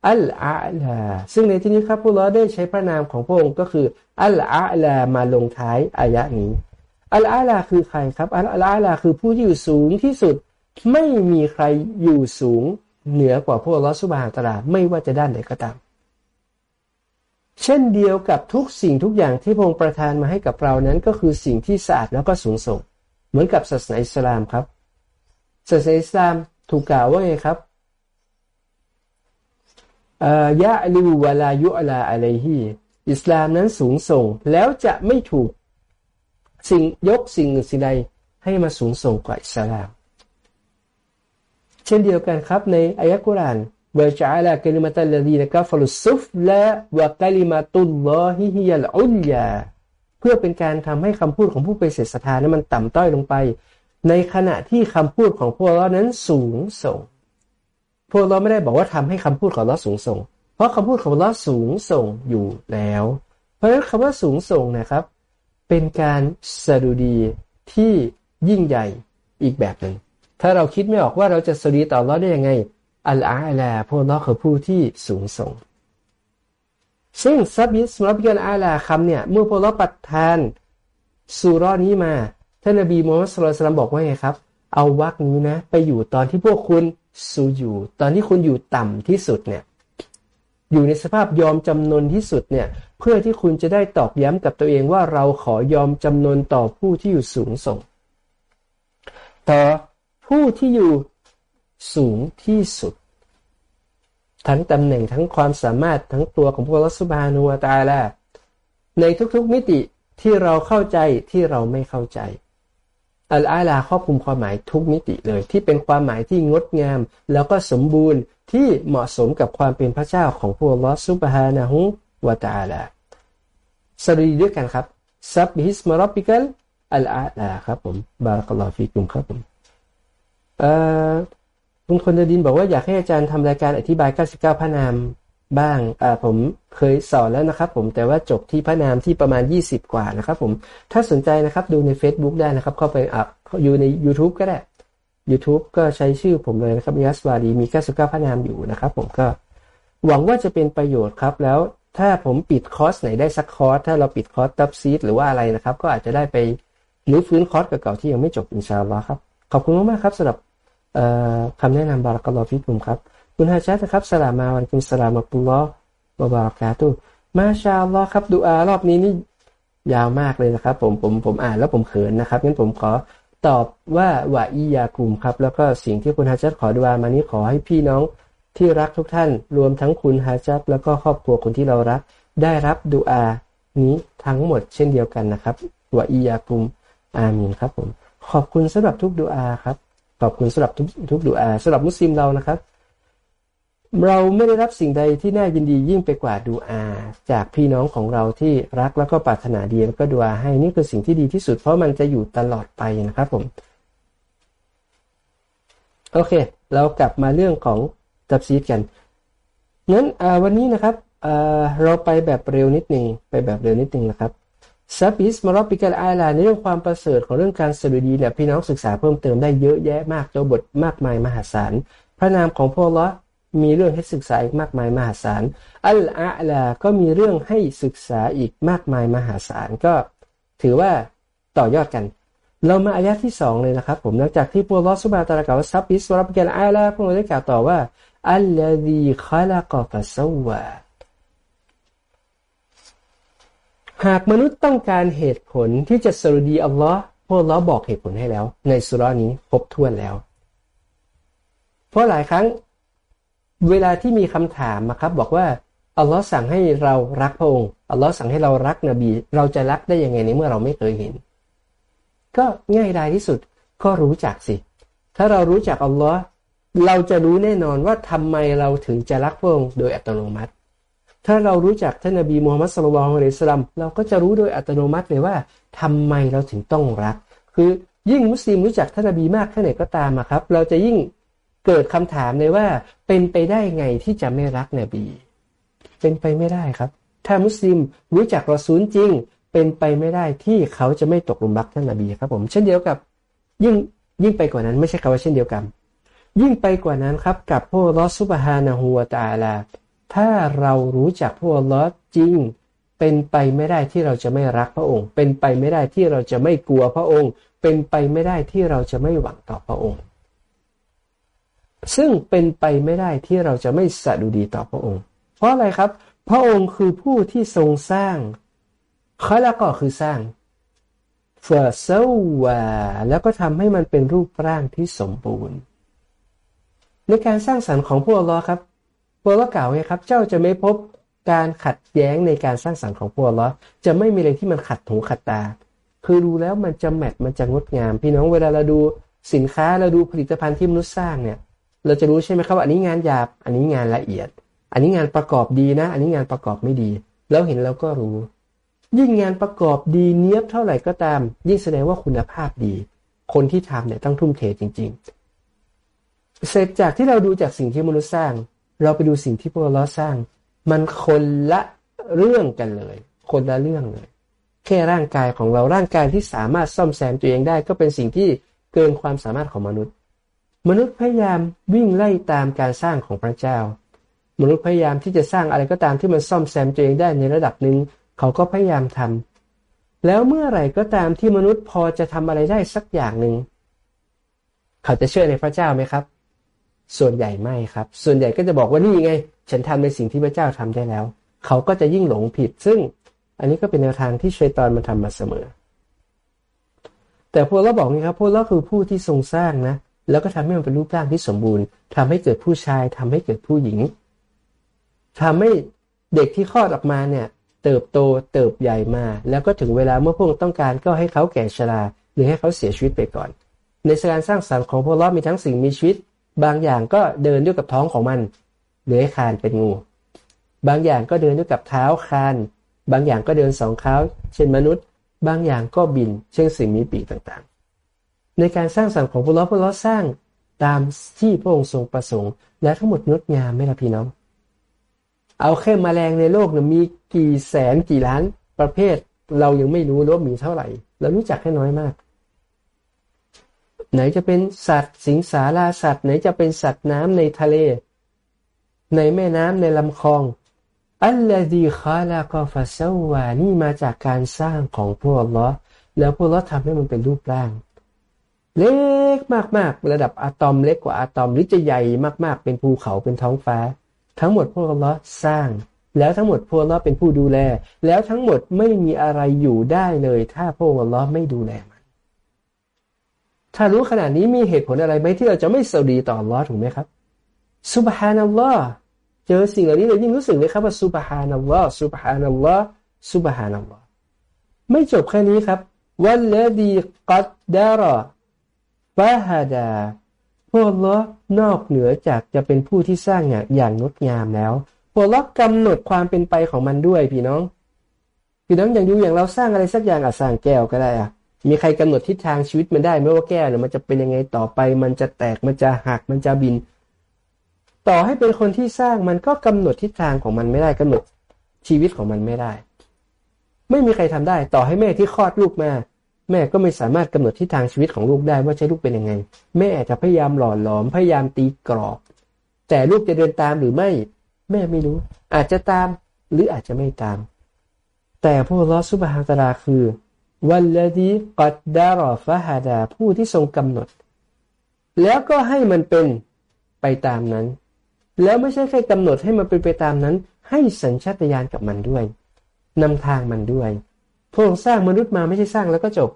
อัลอาลาซึ่งในที่นี้ครับพวกเราได้ใช้พระนามของพระองค์ก็คืออัลอาลามาลงท้ายอายะนี้อัลอาลาคือใครครับอัลอาลาคือผู้ที่อยู่สูงที่สุด ไม่มีใครอยู่สูงเหนือกว่าพวกลอสุบานตลาไม่ว่าจะด้านไหนก็ตาม เช่นเดียวกับทุกสิ่งทุกอย่างที่พระองค์ประทานมาให้กับเรานั้นก็คือสิ่งที่สะอาดแล้วก็สูงส่ง เหมือนกับศาสนาอิสลามครับศาสนาอิสลามถูกกล่าวว่าไงครับยะลูวลายุอลาอะไรฮีอิสลามนั้นสูงส่งแล้วจะไม่ถูกสิ่งยกสิ่งหนึ่งสิ่งใดให้มาสูงส่งกว่าอิสลาม เช่นเดียวกันครับในอายะกุรานวะจัลากลิมาตัลลดีนกัฟลุซุฟละวะกลิมาตุลลอฮิฮิยัลอุลยาเพื่อเป็นการทำให้คำพูดของผู้ไปเสศรัทธานั้นมันต่ำต้อยลงไป ในขณะที่คำพูดของพวกเรานั้นสูงส่ง พวกเราไม่ได้บอกว่าทำให้คำพูดของเราสูงส่ง เพราะคำพูดของเราสูงส่งอยู่แล้ว เพราะฉะนั้นคำว่าสูงส่งนะครับ เป็นการสดุดีที่ยิ่งใหญ่อีกแบบหนึ่ง ถ้าเราคิดไม่ออกว่าเราจะสดีต่อเราได้ยังไง อัลอาลาพวกเราคือผู้ที่สูงส่ง ซึ่งซับยิสมรับกันอาลาคำเนี่ย เมื่อพวกเราปัดทานสุรอนี้มา ท่านนบีมูฮัมมัดสุลตัลมบอกว่าไงครับ เอาวักนี้นะ ไปอยู่ตอนที่พวกคุณสูอยู่ ตอนที่คุณอยู่ต่ำที่สุดเนี่ย อยู่ในสภาพยอมจำนนที่สุดเนี่ย เพื่อที่คุณจะได้ตอกย้ำกับตัวเองว่าเราขอยอมจำนนต่อผู้ที่อยู่สูงส่ง ต่อ ผู้ที่อยู่สูงที่สุด ทั้งตำแหน่งทั้งความสามารถทั้งตัวของพระลอสุบานุวตาลาในทุกๆมิติที่เราเข้าใจที่เราไม่เข้าใจอัลอาลาครอบคลุมความหมายทุกมิติเลย ที่เป็นความหมายที่งดงาม แล้วก็สมบูรณ์ที่เหมาะสมกับความเป็นพระเจ้าของพวกลอสุบฮานะฮุวาตาลาสรีด้วยกันครับซับฮิสมารบิกัลอัลอาลาครับผมบารักลอฟิกุมครับผม คุณคนเดินบอกว่าอยากให้อาจารย์ทำรายการอธิบาย 99 พระนามบ้างอ่าผมเคยสอนแล้วนะครับ ผมแต่ว่าจบที่พระนามที่ประมาณ 20 กว่านะครับ ผมถ้าสนใจนะครับดูใน Facebook ได้นะครับ เข้าไปอะอยู่ใน YouTube ก็ได้ YouTube ก็ใช้ชื่อผมเลยนะครับยัสวาดีมี 99 พระนามอยู่นะครับ ผมก็หวังว่าจะเป็นประโยชน์ครับ แล้วถ้าผมปิดคอร์สไหนได้สักคอร์สถ้าเราปิดคอร์สตัฟซีรหรือว่าอะไรนะครับ ก็อาจจะได้ไปรื้อฟื้นคอร์สเก่าๆที่ยังไม่จบอินชาอัลลอฮ์ครับขอบคุณมากๆครับสำหรับ คำแนะนำบารักลอฟิกุมครับ คุณฮาชัดนะครับสลามาวันคุณสลามาปุลลอบาบารากาตุมาชาอัลลอฮ์ครับดูอารอบนี้นี่ยาวมากเลยนะครับ ผมผมผมอ่านแล้วผมเขินนะครับงั้นผมขอตอบว่าวะอียากุมครับ แล้วก็สิ่งที่คุณฮาชัดขอดูอามานี้ขอให้พี่น้องที่รักทุกท่าน รวมทั้งคุณฮาจับแล้วก็ครอบครัวคนที่เรารัก ได้รับดูอานี้ทั้งหมดเช่นเดียวกันนะครับวะอียากุมอามีนครับผมขอบคุณสำหรับทุกดูอาครับ ขอบคุณสำหรับทุกทุกดูอาสำหรับมุสลิมเรานะครับ เราไม่ได้รับสิ่งใดที่น่ายินดียิ่งไปกว่าดูอา จากพี่น้องของเราที่รักแล้วก็ปรารถนาดีแล้วก็ดูอาให้นี่คือสิ่งที่ดีที่สุด เพราะมันจะอยู่ตลอดไปนะครับผมโอเค เรากลับมาเรื่องของตับซีดกันงั้นวันนี้นะครับเราไปแบบเร็วนิดหนึ่งไปแบบเร็วนิดหนึ่งนะครับ سبح اسم ربك الأعلى ในเรื่องความประเสริฐของเรื่องการสดุดีเนี่ยพี่น้องศึกษาเพิ่มเติมได้เยอะแยะมากเจ้าบทมากมายมหาศาล พระนามของอัลลอฮ์มีเรื่องให้ศึกษาอีกมากมายมหาศาล الأعلى ก็มีเรื่องให้ศึกษาอีกมากมายมหาศาล ก็ถือว่าต่อยอดกัน เรามาอายะที่สองเลยนะครับผม หลังจากที่พระองค์อัลลอฮ์ سبحانه وتعالى กล่าวว่า سبح اسم ربك الأعلى พระองค์ได้กล่าวต่อว่าอัลลอฮีขลักฟะซวา หากมนุษย์ต้องการเหตุผลที่จะสรุดีอัลลอฮ์พวกเราบอกเหตุผลให้แล้ว ในสุรานี้ครบถ้วนแล้ว เพราะหลายครั้ง เวลาที่มีคำถามนะครับ บอกว่าอัลลอฮ์สั่งให้เรารักพระองค์อัลลอฮ์สั่งให้เรารักนบี เราจะรักได้ยังไงในเมื่อเราไม่เคยเห็น ก็ง่ายดายที่สุดก็รู้จักสิ ถ้าเรารู้จักอัลลอฮ์เราจะรู้แน่นอนว่าทำไมเราถึงจะรักพระองค์โดยอัตโนมัติ ถ้าเรารู้จักท่านนบีมูฮัมมัดสุลลัลอะลัยฮิสลามเราก็จะรู้โดยอัตโนมัติเลยว่าทำไมเราถึงต้องรัก คือยิ่งมุสลิมรู้จักท่านนบีมากแค่ไหนก็ตามครับ เราจะยิ่งเกิดคำถามเลยว่า เป็นไปได้ไงที่จะไม่รักนบี เป็นไปไม่ได้ครับ ถ้ามุสลิมรู้จักรอซูลจริง เป็นไปไม่ได้ที่เขาจะไม่ตกหลุมรักท่านนบีครับผมเช่นเดียวกับ ยิ่งยิ่งไปกว่านั้นไม่ใช่คำว่าเช่นเดียวกัน ยิ่งไปกว่านั้นครับกับพระลอสุบฮานะฮูวาตาลา ถ้าเรารู้จักพระองค์ลอจริง เป็นไปไม่ได้ที่เราจะไม่รักพระองค์ เป็นไปไม่ได้ที่เราจะไม่กลัวพระองค์ เป็นไปไม่ได้ที่เราจะไม่หวังต่อพระองค์ ซึ่งเป็นไปไม่ได้ที่เราจะไม่สะดุดีต่อพระองค์ เพราะอะไรครับ พระองค์คือผู้ที่ทรงสร้างเขาแล้วก็คือสร้างเฟอร์เซวาแล้วก็ทำให้มันเป็นรูปร่างที่สมบูรณ์ ในการสร้างสรรค์ของพวกเราครับ พวกเรากล่าวไว้ครับ เจ้าจะไม่พบการขัดแย้งในการสร้างสรรค์ของพวกเราจะไม่มีอะไรที่มันขัดหูขัดตา คือดูแล้วมันจะแมทมันจะงดงาม พี่น้องเวลาเราดูสินค้าเราดูผลิตภัณฑ์ที่มนุษย์สร้างเนี่ย เราจะรู้ใช่ไหมครับว่าอันนี้งานหยาบ อันนี้งานละเอียด อันนี้งานประกอบดีนะ อันนี้งานประกอบไม่ดีแล้วเห็นแล้วก็รู้ ยิ่งงานประกอบดีเนี้ยบเท่าไหร่ก็ตาม ยิ่งแสดงว่าคุณภาพดี คนที่ทำเนี่ยต้องทุ่มเทจริง ๆ เสร็จจากที่เราดูจากสิ่งที่มนุษย์สร้าง เราไปดูสิ่งที่พวกเราสร้าง มันคนละเรื่องกันเลย คนละเรื่องเลย แค่ร่างกายของเราร่างกายที่สามารถซ่อมแซมตัวเองได้ ก็เป็นสิ่งที่เกินความสามารถของมนุษย์ มนุษย์พยายามวิ่งไล่ตามการสร้างของพระเจ้า มนุษย์พยายามที่จะสร้างอะไรก็ตามที่มันซ่อมแซมตัวเองได้ในระดับหนึ่งเขาก็พยายามทำแล้วเมื่อไหร่ก็ตามที่มนุษย์พอจะทำอะไรได้สักอย่างหนึ่งเขาจะเชื่อในพระเจ้าไหมครับ ส่วนใหญ่ไม่ครับ ส่วนใหญ่ก็จะบอกว่านี่ไง ฉันทำในสิ่งที่พระเจ้าทำได้แล้ว เขาก็จะยิ่งหลงผิด ซึ่งอันนี้ก็เป็นแนวทางที่ชัยตอนมันทำมาเสมอ แต่พวกเราบอกนี่ครับ พวกเราคือผู้ที่ทรงสร้างนะ แล้วก็ทำให้มันเป็นรูปร่างที่สมบูรณ์ทำให้เกิดผู้ชายทำให้เกิดผู้หญิงทำให้เด็กที่คลอดออกมาเนี่ย เติบโตเติบใหญ่มา แล้วก็ถึงเวลาเมื่อพวกต้องการก็ให้เขาแก่ชราหรือให้เขาเสียชีวิตไปก่อน ในการสร้างสรรค์ของพวกเรามีทั้งสิ่งมีชีวิต บางอย่างก็เดินด้วยกับท้องของมันเลื้อยคานเป็นงู บางอย่างก็เดินด้วยกับเท้าคาน บางอย่างก็เดินสองเท้า เช่นมนุษย์ บางอย่างก็บิน เช่นสิ่งมีปีกต่างๆ ในการสร้างสรรค์ของพวกเราพวกเราสร้างตามที่พระองค์ทรงประสงค์ และทั้งหมดงดงามไหมล่ะพี่น้อง เอาแค่มแมลงในโลกนะมีกี่แสนกี่ล้านประเภท เรายังไม่รู้ว่ามีเท่าไหร่ เรารู้จักแค่น้อยมาก ไหนจะเป็นสัตว์ สิงสาราสัตว์ ไหนจะเป็นสัตว์น้ำในทะเล ในแม่น้ำในลำคลองอัลลอฮีคาลากอฟาซาวานี่มาจากการสร้างของพวกเราแล้วพวกเราทำให้มันเป็นรูปร่าง เล็กมากๆ ระดับอะตอมเล็กกว่าอะตอมหรือจะใหญ่มากๆ เป็นภูเขาเป็นท้องฟ้า ทั้งหมดพวกเราสร้าง แล้วทั้งหมดพวกเราเป็นผู้ดูแล แล้วทั้งหมดไม่มีอะไรอยู่ได้เลย ถ้าพวกเราไม่ดูแลมัน ถ้ารู้ขนาดนี้มีเหตุผลอะไรไหมที่เราจะไม่สดีต่อลอถูกไหมครับสุบฮานัลลอฮ์เจอสิ่งเหล่านี้เรายิ่งรู้สึกเลยครับว่าสุบฮานัลลอฮ์สุบฮานัลลอฮ์สุบฮานัลลอฮ์ไม่จบแค่นี้ครับวันลดีกัดดารอฟาฮาดาพวกลอนอกเหนือจากจะเป็นผู้ที่สร้างอย่างงดงามแล้วพวกลอกำหนดความเป็นไปของมันด้วยพี่น้อง พี่น้องอย่างดูอย่างเราสร้างอะไรสักอย่างอะสร้างแก้วก็ได้อะ มีใครกำหนดทิศทางชีวิตมันได้ไหมว่าแก้วเนี่ยมันจะเป็นยังไงต่อไป มันจะแตกมันจะหักมันจะบิน ต่อให้เป็นคนที่สร้างมันก็กำหนดทิศทางของมันไม่ได้กำหนดชีวิตของมันไม่ได้ ไม่มีใครทำได้ ต่อให้แม่ที่คลอดลูกมาแม่ก็ไม่สามารถกำหนดทิศทางชีวิตของลูกได้ว่าใช้ลูกเป็นยังไง แม่จะพยายามหล่อหลอมพยายามตีกรอบ แต่ลูกจะเดินตามหรือไม่ แม่ไม่รู้ อาจจะตามหรืออาจจะไม่ตาม แต่พระลอสุบฮาตาลาคือ วันละดีกัดดารอฟะฮาดาผู้ที่ทรงกำหนด แล้วก็ให้มันเป็นไปตามนั้น แล้วไม่ใช่แค่กำหนดให้มันเป็นไปตามนั้น ให้สัญชาตญาณกับมันด้วยนำทางมันด้วยพระองค์สร้างมนุษย์มาไม่ใช่สร้างแล้วก็จบ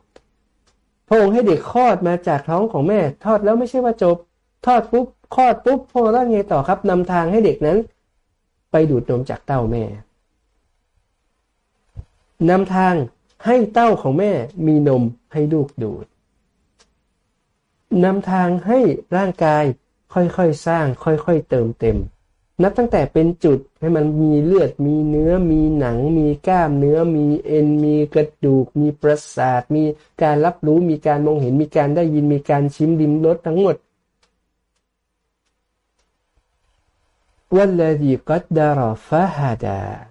พระองค์ให้เด็กคลอดมาจากท้องของแม่ ทอดแล้วไม่ใช่ว่าจบ ทอดปุ๊บคลอดปุ๊บพระองค์แล้วไงต่อครับนำทางให้เด็กนั้น ไปดูดนมจากเต้าแม่นำทาง ให้เต้าของแม่มีนมให้ลูกดูดนำทางให้ร่างกายค่อยๆสร้าง ค่อยๆเติมเต็ม นับตั้งแต่เป็นจุดให้มันมีเลือดมีเนื้อมีหนัง มีกล้ามเนื้อมีเอ็น มีกระดูก มีประสาท มีการรับรู้มีการมองเห็นมีการได้ยินมีการชิมดิมรสทั้งหมดวันละดีกัดดารฟาฮดา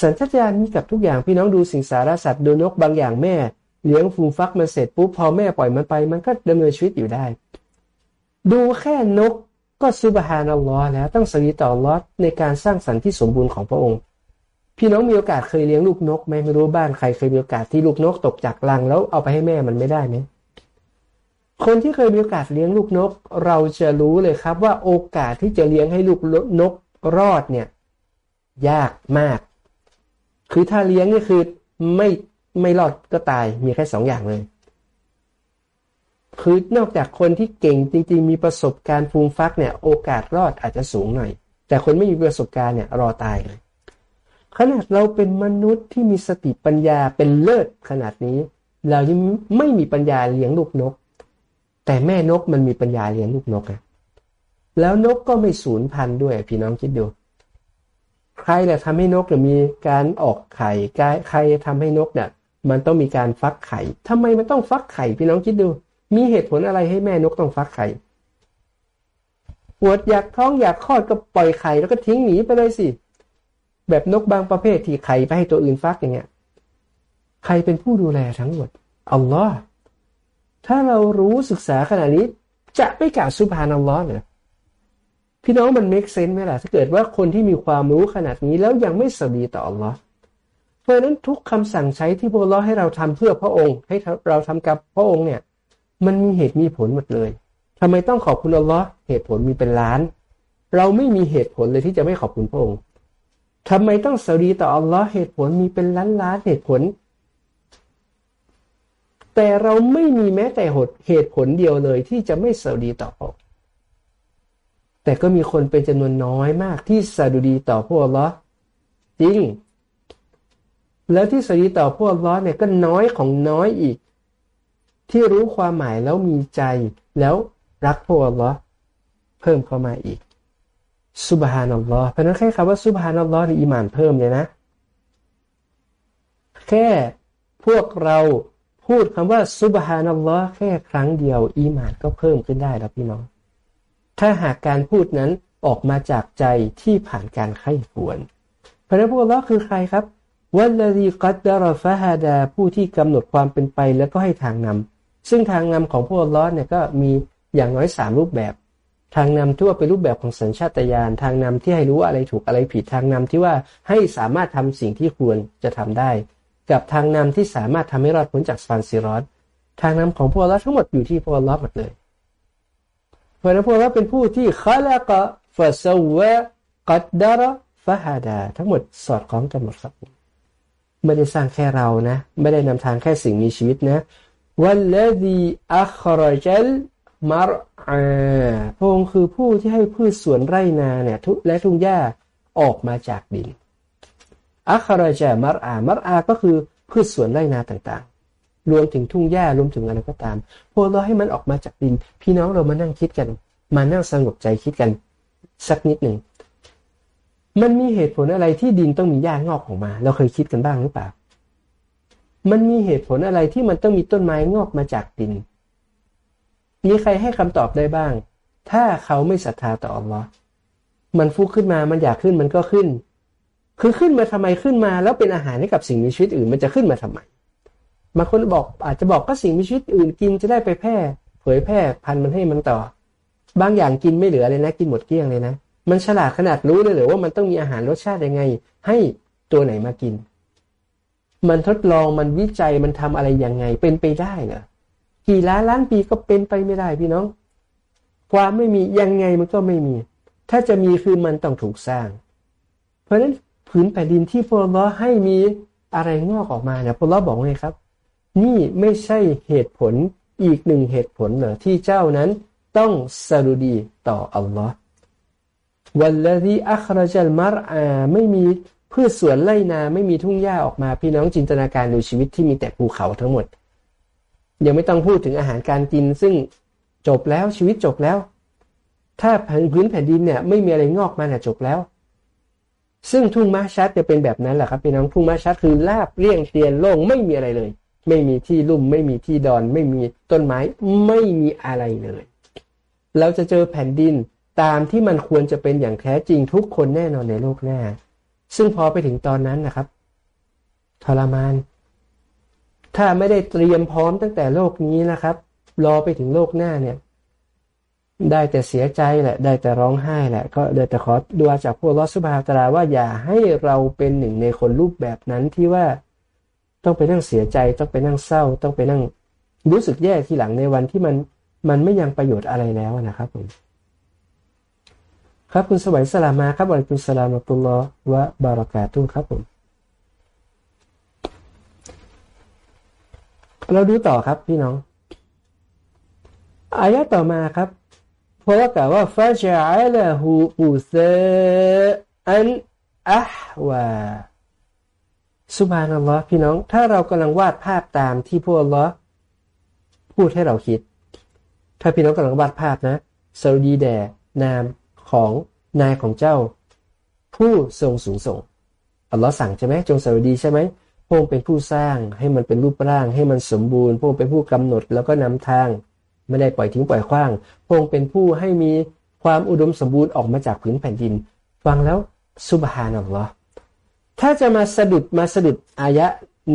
สัญชาตญาณมีกับทุกอย่างพี่น้องดูสิ่งสารสัตว์ดูนกบางอย่างแม่ เลี้ยงฟูมฟักมันเสร็จปุ๊บพอแม่ปล่อยมันไป มันก็ดำเนินชีวิตอยู่ได้ ดูแค่นกก็ซุบฮานอัลลอฮ์แล้วต้องสวีต่อลอดในการสร้างสรรค์ที่สมบูรณ์ของพระองค์ พี่น้องมีโอกาสเคยเลี้ยงลูกนกไหมไม่รู้บ้านใครเคยมีโอกาสที่ลูกนกตกจากรังแล้วเอาไปให้แม่มันไม่ได้ไหมคนที่เคยมีโอกาสเลี้ยงลูกนก เราจะรู้เลยครับว่าโอกาสที่จะเลี้ยงให้ลูกนกรอดเนี่ย ยากมาก คือถ้าเลี้ยงนี่คือไม่ไม่รอดก็ตายมีแค่สองอย่างเลย คือนอกจากคนที่เก่งจริงๆ มีประสบการณ์ฟูมฟักเนี่ย โอกาสรอดอาจจะสูงหน่อย แต่คนไม่มีประสบการณ์เนี่ยรอตายเลย ขนาดเราเป็นมนุษย์ที่มีสติปัญญาเป็นเลิศขนาดนี้ เรายังไม่มีปัญญาเลี้ยงลูกนก แต่แม่นกมันมีปัญญาเลี้ยงลูกนกอะแล้วนกก็ไม่สูญพันธุ์ด้วยพี่น้องคิดดู ใครแหละทำให้นกเนี่ยมีการออกไข่ใครทำให้นกเนี่ยมันต้องมีการฟักไข่ทำไมมันต้องฟักไข่ พี่น้องคิดดู มีเหตุผลอะไรให้แม่นกต้องฟักไข่ปวดอยากท้องอยากคลอดก็ปล่อยไข่แล้วก็ทิ้งหนีไปเลยสิ แบบนกบางประเภทที่ไข่ไปให้ตัวอื่นฟักอย่างเงี้ย ใครเป็นผู้ดูแลทั้งหมด อัลลอฮ์ถ้าเรารู้ศึกษาขนาดนี้ จะไม่กล่าวสุภานัลลอฮ์เนี่ย พี่น้องมันเมคเซนไหมล่ะถ้าเกิดว่าคนที่มีความรู้ขนาดนี้แล้วยังไม่สดีต่ออัลลอฮ์เพราะนั้นทุกคำสั่งใช้ที่พระองค์ให้เราทำเพื่อพระองค์ ให้เราทำกับพระองค์เนี่ย มันมีเหตุมีผลหมดเลยทำไมต้องขอบคุณอัลลอฮ์เหตุผลมีเป็นล้าน เราไม่มีเหตุผลเลยที่จะไม่ขอบคุณพระองค์ทำไมต้องสดีต่ออัลลอฮ์เหตุผลมีเป็นล้านล้านเหตุผล แต่เราไม่มีแม้แต่เหตุผลเดียวเลยที่จะไม่สดีต่อพระองค์ แต่ก็มีคนเป็นจำนวนน้อยมากที่สดุดีต่อพระอัลลอฮ์จริง แล้วที่สรีต่อพวกล้อเนี่ยก็น้อยของน้อยอีก ที่รู้ความหมายแล้วมีใจ แล้วรักพวกล้อเพิ่มเข้ามาอีกสุบฮานัลลอฮ์เพราะนั้นแค่คำว่าสุบฮานัลลอฮ์ในอิมานเพิ่มเลยนะ แค่พวกเราพูดคำว่าสุบฮานัลลอฮ์แค่ครั้งเดียวอีมานก็เพิ่มขึ้นได้แล้วพี่น้อง ถ้าหากการพูดนั้นออกมาจากใจที่ผ่านการไข้ควรพระนั้นพวกเราคือใครครับวัลลีกัดดารฟะฮาดาผู้ที่กำหนดความเป็นไปแล้วก็ให้ทางนำซึ่งทางนำของพวกเราเนี่ยก็มีอย่างน้อยสามรูปแบบ ทางนำที่ว่าเป็นรูปแบบของสัญชาตญาณทางนำที่ให้รู้อะไรถูกอะไรผิดทางนำที่ว่าให้สามารถทำสิ่งที่ควรจะทำได้ กับทางนำที่สามารถทำให้รอดพ้นจากสปันซิรอสทางนำของพวกเราทั้งหมดอยู่ที่พวกเราหมดเลย ราะนั้นพวกเราเป็นผู้ที่ขลักฟะซวะกัดดารฟะฮาดา ทั้งหมดสอดคล้องกันหมดครับไม่ได้สร้างแค่เรานะ ไม่ได้นำทางแค่สิ่งมีชีวิตนะวัลลดีอัครจัลมารอาพระองค์คือผู้ที่ให้พืชสวนไร่นาเนี่ยทุและทุ่งหญ้าออกมาจากดินอัครจามารอา มารอา ก็คือพืชสวนไร่นาต่างๆ รวมถึงทุ่งหญ้ารวมถึงอะไรก็ตาม พวกเราให้มันออกมาจากดิน พี่น้องเรามานั่งคิดกัน มานั่งสงบใจคิดกัน สักนิดหนึ่ง มันมีเหตุผลอะไรที่ดินต้องมีหญ้างอกออกมา เราเคยคิดกันบ้างหรือเปล่า มันมีเหตุผลอะไรที่มันต้องมีต้นไม้งอกมาจากดิน มีใครให้คำตอบได้บ้าง ถ้าเขาไม่ศรัทธาต่ออัลลอฮ์มันฟุกขึ้นมา มันอยากขึ้นมันก็ขึ้น คือขึ้นมาทำไมขึ้นมา แล้วเป็นอาหารให้กับสิ่งมีชีวิตอื่น มันจะขึ้นมาทำไม บางคนบอกอาจจะบอกก็สิ่งมีชีวิตอื่นกินจะได้ไปแพร่ เผยแพร่พันมันให้มันต่อ บางอย่างกินไม่เหลือเลยนะ กินหมดเกลี้ยงเลยนะ มันฉลาดขนาดรู้เลยหรือว่ามันต้องมีอาหารรสชาติยังไง ให้ตัวไหนมากิน มันทดลองมันวิจัยมันทำอะไรยังไงเป็นไปได้เหรอกี่ล้านล้านปีก็เป็นไปไม่ได้พี่น้อง ความไม่มียังไงมันก็ไม่มี ถ้าจะมีคือมันต้องถูกสร้าง เพราะฉะนั้นผืนแผ่นดินที่พลอให้มีอะไรงอกออกมาเนี่ยพลอบอกไงครับ นี่ไม่ใช่เหตุผลอีกหนึ่งเหตุผลเหรอที่เจ้านั้นต้องสรุดีต่ออัลลอฮ์วันลลดีอัครจัลมารอาไม่มีพืชสวนไร่นาไม่มีทุ่งหญ้าออกมาพี่น้องจินตนาการดูชีวิตที่มีแต่ภูเขาทั้งหมดยังไม่ต้องพูดถึงอาหารการกินซึ่งจบแล้วชีวิตจบแล้ว ถ้าพื้นแผ่นดินเนี่ยไม่มีอะไรงอกมาเนี่ยจบแล้ว ซึ่งทุ่งมาชัดจะเป็นแบบนั้นแหละครับพี่น้องทุ่งมาชัดคือลาบเรียงเตียนโล่งไม่มีอะไรเลย ไม่มีที่ลุ่ม ไม่มีที่ดอน ไม่มีต้นไม้ ไม่มีอะไรเลย เราจะเจอแผ่นดินตามที่มันควรจะเป็นอย่างแท้จริงทุกคนแน่นอนในโลกหน้า ซึ่งพอไปถึงตอนนั้นนะครับ ทรมาน ถ้าไม่ได้เตรียมพร้อมตั้งแต่โลกนี้นะครับ รอไปถึงโลกหน้าเนี่ย ได้แต่เสียใจแหละ ได้แต่ร้องไห้แหละ ก็เดยแต่ขอดูอาจากพวกลอสุภาตราว่าอย่าให้เราเป็นหนึ่งในคนรูปแบบนั้นที่ว่า ต้องไปนั่งเสียใจ ต้องไปนั่งเศร้า ต้องไปนั่งรู้สึกแย่ทีหลังในวันที่มันมันไม่ยังประโยชน์อะไรแล้วนะครับผมครับคุณสวัยสลามาครับวันคุณสลามุตุลลอฮ์วะบารากาตุครับผมเราดูต่อครับพี่น้อง อายะต่อมาครับพราะว่ากล่าวว่าฟาจาลหูอุซอันอะวา สุบานัลลอฮ์พี่น้อง ถ้าเรากำลังวาดภาพตามที่พวกอัลลอฮ์พูดให้เราคิด ถ้าพี่น้องกำลังวาดภาพนะซาดีแด่นามของนายของเจ้า ผู้ทรงสูงส่งอัลลอฮ์สั่งใช่ไหมจงสวัสดีใช่ไหมพระองค์เป็นผู้สร้างให้มันเป็นรูปร่าง ให้มันสมบูรณ์พระองค์เป็นผู้กำหนดแล้วก็นำทาง ไม่ได้ปล่อยทิ้งปล่อยขว้างพระองค์เป็นผู้ให้มีความอุดมสมบูรณ์ออกมาจากพื้นแผ่นดิน ฟังแล้วสุบฮานัลลอฮ์ ถ้าจะมาสะดุดมาสะดุดอายะ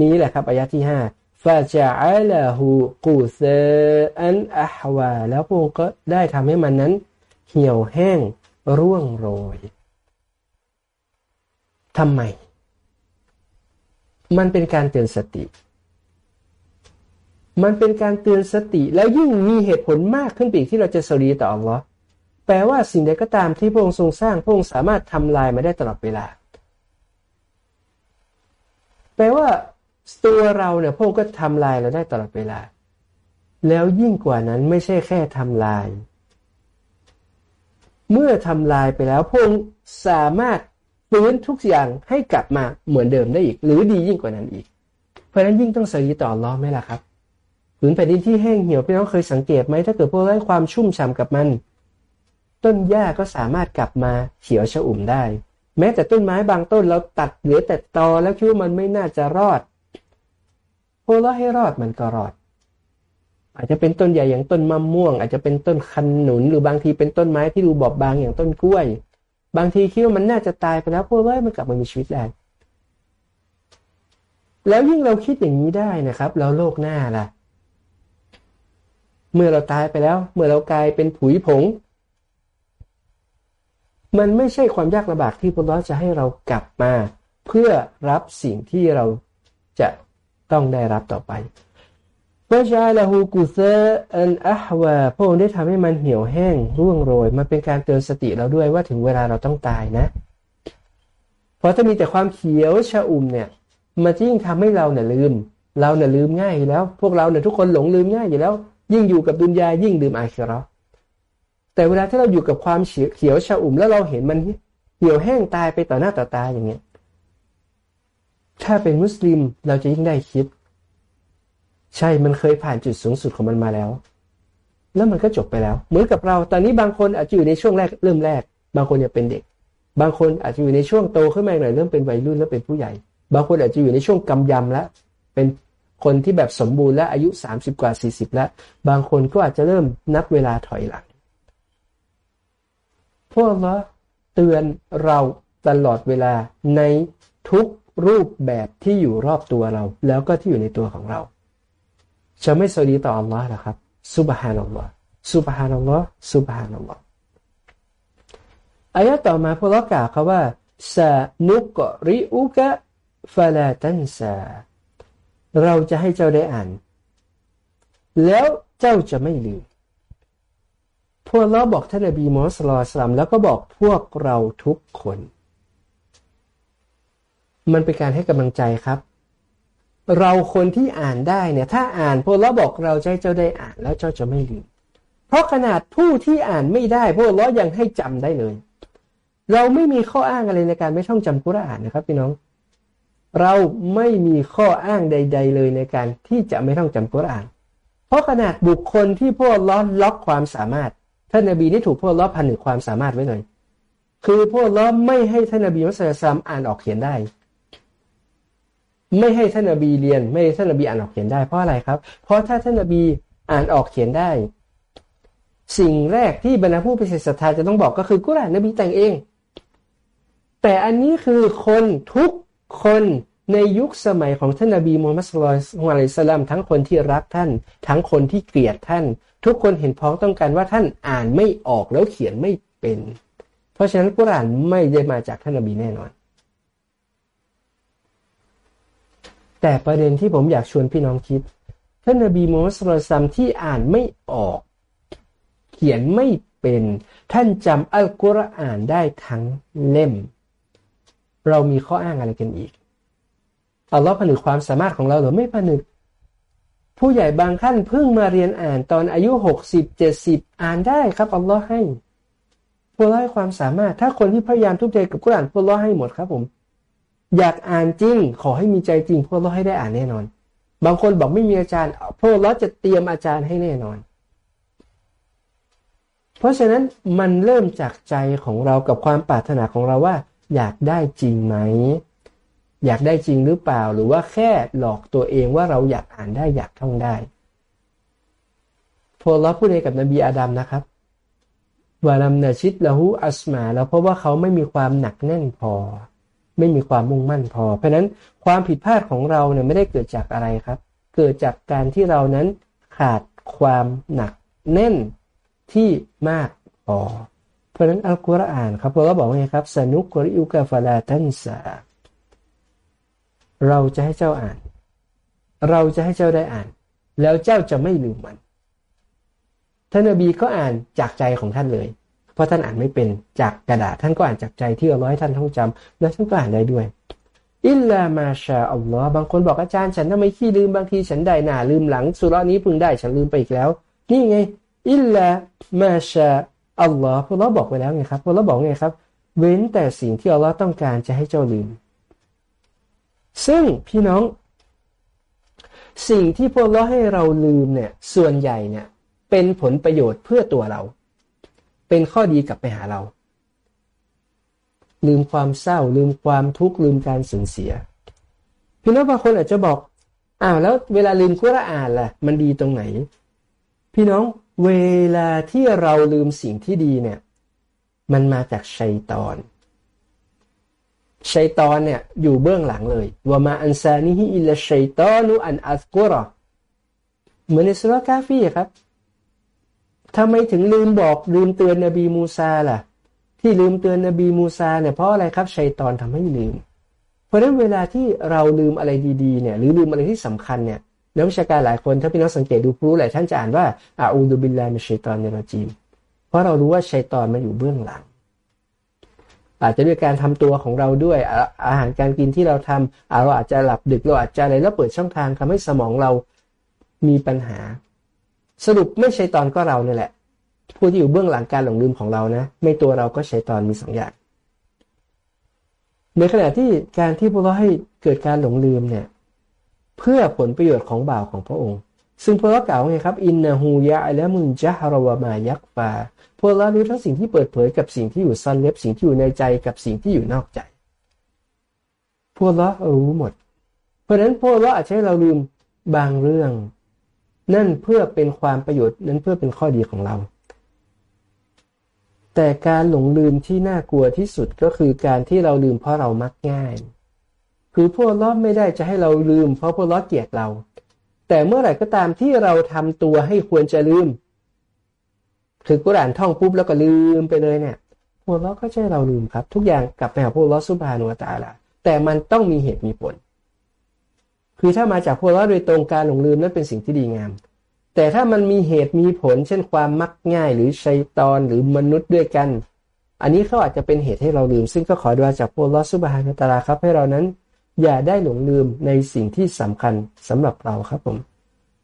นี้แหละครับอายะที่ห้าฟาจาอัลฮูกูเซอันอะฮวา แล้วพระองค์ก็ได้ทำให้มันนั้นเหี่ยวแห้งร่วงโรยทำไม มันเป็นการเตือนสติ มันเป็นการเตือนสติ แล้วยิ่งมีเหตุผลมากขึ้นไปอีกที่เราจะสรีต่ออัลลอฮ์แปลว่าสิ่งใดก็ตามที่พระองค์ทรงสร้างพระองค์สามารถทำลายมาได้ตลอดเวลา แปลว่าตัวเราเนี่ยพระองค์ก็ทำลายเราได้ตลอดเวลา แล้วยิ่งกว่านั้นไม่ใช่แค่ทำลาย เมื่อทำลายไปแล้วพงสามารถฟื้นทุกอย่างให้กลับมาเหมือนเดิมได้อีก หรือดียิ่งกว่านั้นอีก เพราะนั้นยิ่งต้องสรีต่อรอไหมล่ะครับผืนแผ่นดินที่แห้งเหี่ยวพี่น้องเคยสังเกตไหมถ้าเกิดพวกเราให้ความชุ่มฉ่ากับมัน ต้นหญ้าก็สามารถกลับมาเขียวชอุ่มได้ แม้แต่ต้นไม้บางต้นเราตัดเหลือแต่ตอแล้วคิดว่ามันไม่น่าจะรอดพวกเราให้รอดมันก็รอด อาจจะเป็นต้นใหญ่อย่างต้นมะม่วง อาจจะเป็นต้นขนุนหรือบางทีเป็นต้นไม้ที่ดูบอบบางอย่างต้นกล้วย บางทีคิดว่ามันน่าจะตายไปแล้วพวกเรามันกลับมามีชีวิตได้แล้วยิ่งเราคิดอย่างนี้ได้นะครับแล้วโลกหน้าล่ะ เมื่อเราตายไปแล้ว เมื่อเรากลายเป็นผุยผง มันไม่ใช่ความยากลำบากที่พระองค์จะให้เรากลับมา เพื่อรับสิ่งที่เราจะต้องได้รับต่อไปเมื่อชาลาฮูกุเซอันอะฮวาพระองค์ได้ทำให้มันเหี่ยวแห้งร่วงโรย มันเป็นการเตือนสติเราด้วยว่าถึงเวลาเราต้องตายนะ เพราะถ้ามีแต่ความเขียวชะอุ่มเนี่ย มันยิ่งทำให้เราเนี่ยลืม เราเนี่ยลืมง่ายแล้ว พวกเราเนี่ยทุกคนหลงลืมง่ายอยู่แล้ว ยิ่งอยู่กับดุนยายิ่งดื่มอาคิรอ แต่เวลาที่เราอยู่กับความเขียวชาอุ่มแล้วเราเห็นมันเหี่ยวแห้งตายไปต่อหน้าต่อตาอย่างเงี้ย ถ้าเป็นมุสลิมเราจะยิ่งได้คิด ใช่มันเคยผ่านจุดสูงสุดของมันมาแล้ว แล้วมันก็จบไปแล้ว เหมือนกับเรา ตอนนี้บางคนอาจจะอยู่ในช่วงแรกเริ่มแรก บางคนยังเป็นเด็ก บางคนอาจจะอยู่ในช่วงโตขึ้นมาหน่อยเริ่มเป็นวัยรุ่นแล้วเป็นผู้ใหญ่ บางคนอาจจะอยู่ในช่วงกำยำแล้วเป็นคนที่แบบสมบูรณ์และอายุ 30 กว่า 40 แล้ว บางคนก็อาจจะเริ่มนับเวลาถอยหลัง พวกเราเตือนเราตลอดเวลาในทุกรูปแบบที่อยู่รอบตัวเรา แล้วก็ที่อยู่ในตัวของเราจะไม่สวัสดีต่ออัลลอฮ์นะครับซุบฮานัลลอฮ์ซุบฮานัลลอฮ์ซุบฮานัลลอฮ์อายะต่อมาพวกเรากล่าวคำว่าซานุกริอุกะฟลาตันซาเราจะให้เจ้าได้อ่าน แล้วเจ้าจะไม่ลืม พวกเราบอกท่านอบีมอสลอสลัมแล้วก็บอกพวกเราทุกคน มันเป็นการให้กำลังใจครับ เราคนที่อ่านได้เนี่ยถ้าอ่านพวกเราบอกเราจะให้เจ้าได้อ่านแล้วเจ้าจะไม่ลืมเพราะขนาดผู้ที่อ่านไม่ได้พวกเรายังให้จำได้เลย เราไม่มีข้ออ้างอะไรในการไม่ท่องจำกุรอานนะครับพี่น้องเราไม่มีข้ออ้างใด ๆ เลยในการที่จะไม่ต้องจำกุรอาน เพราะขนาดบุคคลที่พวกล้อล็อกความสามารถ ท่านนบีได้ถูกพวกล้อพันหนึ่งความสามารถไว้เลย คือพวกล้อไม่ให้ท่านนบีมุสลิมอ่านออกเขียนได้ ไม่ให้ท่านนบีเรียน ไม่ให้ท่านนบีอ่านออกเขียนได้เพราะอะไรครับ เพราะถ้าท่านนบีอ่านออกเขียนได้ สิ่งแรกที่บรรดาผู้ปฏิเสธศรัทธาจะต้องบอกก็คือกุรานนบีแต่งเอง แต่อันนี้คือคนทุกคน ในยุคสมัยของท่านนบีมูฮัมมัดสุลต่านสลัมทั้งคนที่รักท่าน ทั้งคนที่เกลียดท่าน ทุกคนเห็นพ้องต้องการว่าท่านอ่านไม่ออกแล้วเขียนไม่เป็น เพราะฉะนั้นกุรานไม่ได้มาจากท่านนบีแน่นอน แต่ประเด็นที่ผมอยากชวนพี่น้องคิด ท่านนบีมูฮัมมัดสุลตัมที่อ่านไม่ออก เขียนไม่เป็น ท่านจำอัลกุรอานได้ทั้งเล่ม เรามีข้ออ้างอะไรกันอีก อัลลอฮ์ผนึกความสามารถของเราหรือไม่ผนึก ผู้ใหญ่บางท่านเพิ่งมาเรียนอ่านตอนอายุหกสิบเจ็ดสิบอ่านได้ครับอัลลอฮ์ให้พวกเราให้ความสามารถ ถ้าคนที่พยายามทุกใจกับกุรอานพวกเราให้หมดครับผม อยากอ่านจริง ขอให้มีใจจริงพวกเราให้ได้อ่านแน่นอน บางคนบอกไม่มีอาจารย์พวกเราจะเตรียมอาจารย์ให้แน่นอนเพราะฉะนั้นมันเริ่มจากใจของเรากับความปรารถนาของเราว่า อยากได้จริงไหม อยากได้จริงหรือเปล่า หรือว่าแค่หลอกตัวเองว่าเราอยากอ่านได้อยากท่องได้พอเราพูดเองกับนบีอาดัมนะครับวาลัมนาชิดละหูอัสมาแล้วเพราะว่าเขาไม่มีความหนักแน่นพอ ไม่มีความมุ่งมั่นพอ เพราะนั้นความผิดพลาดของเราเนี่ยไม่ได้เกิดจากอะไรครับ เกิดจากการที่เรานั้นขาดความหนักแน่นที่มากพอ เพราะนั้นอัลกุรอานครับพระบอกว่าไงครับสนุกริอุกาฟาลาตันซา เราจะให้เจ้าอ่าน เราจะให้เจ้าได้อ่าน แล้วเจ้าจะไม่ลืมมันท่านอบีก็อ่านจากใจของท่านเลย เพราะท่านอ่านไม่เป็นจากกระดาษท่านก็อ่านจากใจที่เอาร้อยท่านท่องจำและท่านก็อ่านได้ด้วย อิลลามาชาอัลลอฮ์บางคนบอกอาจารย์ฉันทำไมขี้ลืมบางทีฉันได้หนาลืมหลังสุรานี้พิ่งได้ฉันลืมไปอีกแล้ว นี่ไง อิลลามาชาอัลลอฮ์พวกเราบอกไว้แล้วไงครับพวกเราบอกไงครับ เว้นแต่สิ่งที่อัลลอฮ์ต้องการจะให้เจ้าลืม ซึ่งพี่น้อง สิ่งที่พวกเราให้เราลืมเนี่ย ส่วนใหญ่เนี่ย เป็นผลประโยชน์เพื่อตัวเรา เป็นข้อดีกลับไปหาเรา ลืมความเศร้า ลืมความทุกข์ลืมการสูญเสีย พี่น้องบางคนอาจจะบอกอ้าวแล้วเวลาลืมกุรอานล่ะ มันดีตรงไหน พี่น้องเวลาที่เราลืมสิ่งที่ดีเนี่ย มันมาจากชัยตอน ชัยตอนเนี่ยอยู่เบื้องหลังเลยوما أنسانيه إلا الشيطان أن أذكره เหมือนในซูเราะฮ์กะฮ์ฟีครับทำไมถึงลืมบอกลืมเตือนนบีมูซาล่ะ ที่ลืมเตือนนบีมูซาเนี่ยเพราะอะไรครับชัยตอนทำให้ลืม เพราะฉะนั้นเวลาที่เราลืมอะไรดีๆเนี่ยหรือลืมอะไรที่สำคัญเนี่ยนักวิชาการหลายคนถ้าพี่น้องสังเกตดูผู้รู้หลายท่านจะอ่านว่าأعوذ بالله من الشيطان الرجيم เพราะเรารู้ว่าชัยตอนมันอยู่เบื้องหลัง อาจจะด้วยการทำตัวของเราด้วยอาหารการกินที่เราทำเราอาจจะหลับดึกเราอาจจะอะไรแล้วเปิดช่องทางทำให้สมองเรามีปัญหา สรุปไม่ใช่ตอนก็เราเนี่ยแหละ ผู้ที่อยู่เบื้องหลังการหลงลืมของเรานะ ไม่ตัวเราก็ใช้ตอนมีสองอย่างในขณะที่การที่พวกเราให้เกิดการหลงลืมเนี่ย เพื่อผลประโยชน์ของบ่าวของพระองค์ ซึ่งพระกล่าวไงครับ อินนาฮูยะและมุนจะฮารวมายักฟาพวกเรารู้ทั้งสิ่งที่เปิดเผยกับสิ่งที่อยู่ซ่อนเล็บสิ่งที่อยู่ในใจกับสิ่งที่อยู่นอกใจ พวกเรารู้หมด เพราะฉะนั้นพวกเราอาจจะให้เราลืมบางเรื่อง นั่นเพื่อเป็นความประโยชน์นั้นเพื่อเป็นข้อดีของเรา แต่การหลงลืมที่น่ากลัวที่สุดก็คือการที่เราลืมเพราะเรามักง่าย คือพวกล้อไม่ได้จะให้เราลืม เพราะพวกล้อเกลียดเรา แต่เมื่อไหร่ก็ตามที่เราทำตัวให้ควรจะลืม คือกุรานท่องปุ๊บแล้วก็ลืมไปเลยเนี่ยพวกล้อก็ใช่เราลืมครับ ทุกอย่างกลับไปหาพวกล้อสุบานุตาละแต่มันต้องมีเหตุมีผล คือถ้ามาจากพวกล้อโดยตรงการหลงลืมนั้นเป็นสิ่งที่ดีงาม แต่ถ้ามันมีเหตุมีผล เช่นความมักง่าย หรือชัยตอนหรือมนุษย์ด้วยกัน อันนี้เขาอาจจะเป็นเหตุให้เราลืม ซึ่งก็ขอดูจากพวกล้อสุบานุตาลาครับให้เรานั้น อย่าได้หลงลืมในสิ่งที่สำคัญสำหรับเราครับผม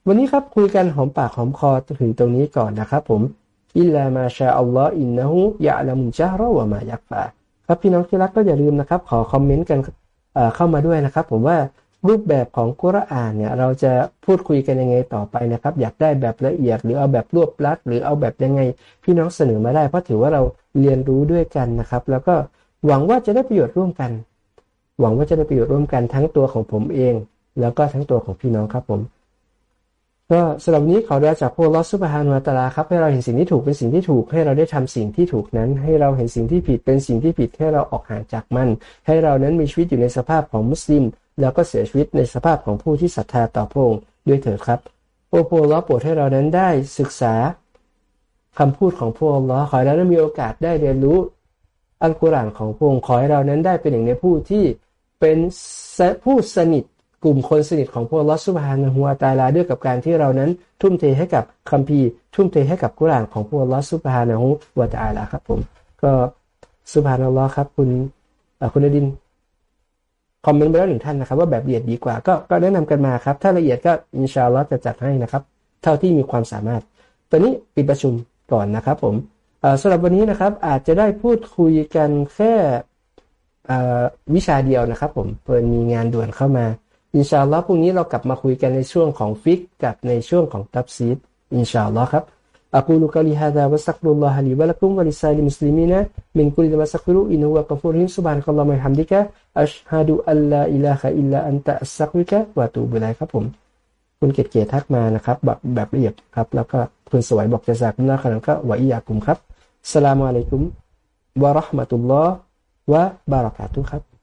วันนี้ครับคุยกันหอมปากหอมคอถึงตรงนี้ก่อนนะครับผมอิลลามาชาอัลลอฮ์อินนะฮูยะละมุนจาระวะมายักฟาครับพี่น้องที่รักก็อย่าลืมนะครับ ขอคอมเมนต์กันเข้ามาด้วยนะครับ ผมว่ารูปแบบของกุรอานเนี่ยเราจะพูดคุยกันยังไงต่อไปนะครับ อยากได้แบบละเอียดหรือเอาแบบรวบลัด หรือเอาแบบยังไง พี่น้องเสนอมาได้เพราะถือว่าเราเรียนรู้ด้วยกันนะครับ แล้วก็หวังว่าจะได้ประโยชน์ร่วมกัน หวังว่าจะได้ประโยชน์ร่วมกันทั้งตัวของผมเอง แล้วก็ทั้งตัวของพี่น้องครับผมก็สำหรับนี้ขอได้จากพวกลอสุบฮานุตลาครับให้เราเห็นสิ่งที่ถูกเป็นสิ่งที่ถูก ให้เราได้ทำสิ่งที่ถูกนั้น ให้เราเห็นสิ่งที่ผิดเป็นสิ่งที่ผิดให้เราออกห่างจากมัน ให้เรานั้นมีชีวิตอยู่ในสภาพของมุสลิม แล้วก็เสียชีวิตในสภาพของผู้ที่ศรัทธาต่อพระองค์ด้วยเถิดครับโอ้พวกลอโปรดให้เรานั้นได้ศึกษาคำพูดของพวกลอขอให้เราได้มีโอกาสได้เรียนรู้อัลกุรอานของพระองค์ขอให้เรานั้นได้เป็นหนึ่งในผู้ที่ เป็นผู้สนิทกลุ่มคนสนิทของพวกลอสุบฮานะฮัวตาลาด้วยกับการที่เรานั้น ทุ่มเทให้กับคัมภีร์ทุ่มเทให้กับกุรานของพวกลอสุบฮานะฮูวตาลาครับผม ก็สุบานัลลอฮ์ครับคุณคุณอดินคอมเมนต์ไปแล้วหนึ่งท่านนะครับ ว่าแบบละเอียดดีกว่าก็ก็แนะนำกันมาครับ ถ้าละเอียดก็อินชาอัลลอฮ์จะจัดให้นะครับ เท่าที่มีความสามารถ ตอนนี้ปิดประชุมก่อนนะครับ ผมสำหรับวันนี้นะครับอาจจะได้พูดคุยกันแค่ วิชาเดียวนะครับผมเพิ่นมีงานด่วนเข้ามา อินชาอัลลอฮ์พรุ่งนี้เรากลับมาคุยกันในช่วงของฟิกกับในช่วงของตับซีดอินชาอัลลอฮ์ครับ أقول قولي هذا واستغفر الله لي ولكم ولسائر المسلمين من كل ما استغفروا إنه هو غفور رحيم سبحانك اللهم وبحمدك أشهد أن لا إله إلا أنت أستغفرك وأتوب إليك ครับผมคุณเกตเกียทักมานะครับแบบแบบละเอียดครับ แล้วก็คุณสวยบอกจะจากคุณนะขณะก็วะอียากุมครับสลามุอะลัยกุมวะราะห์มะตุลลอฮ์ wa barakatuh.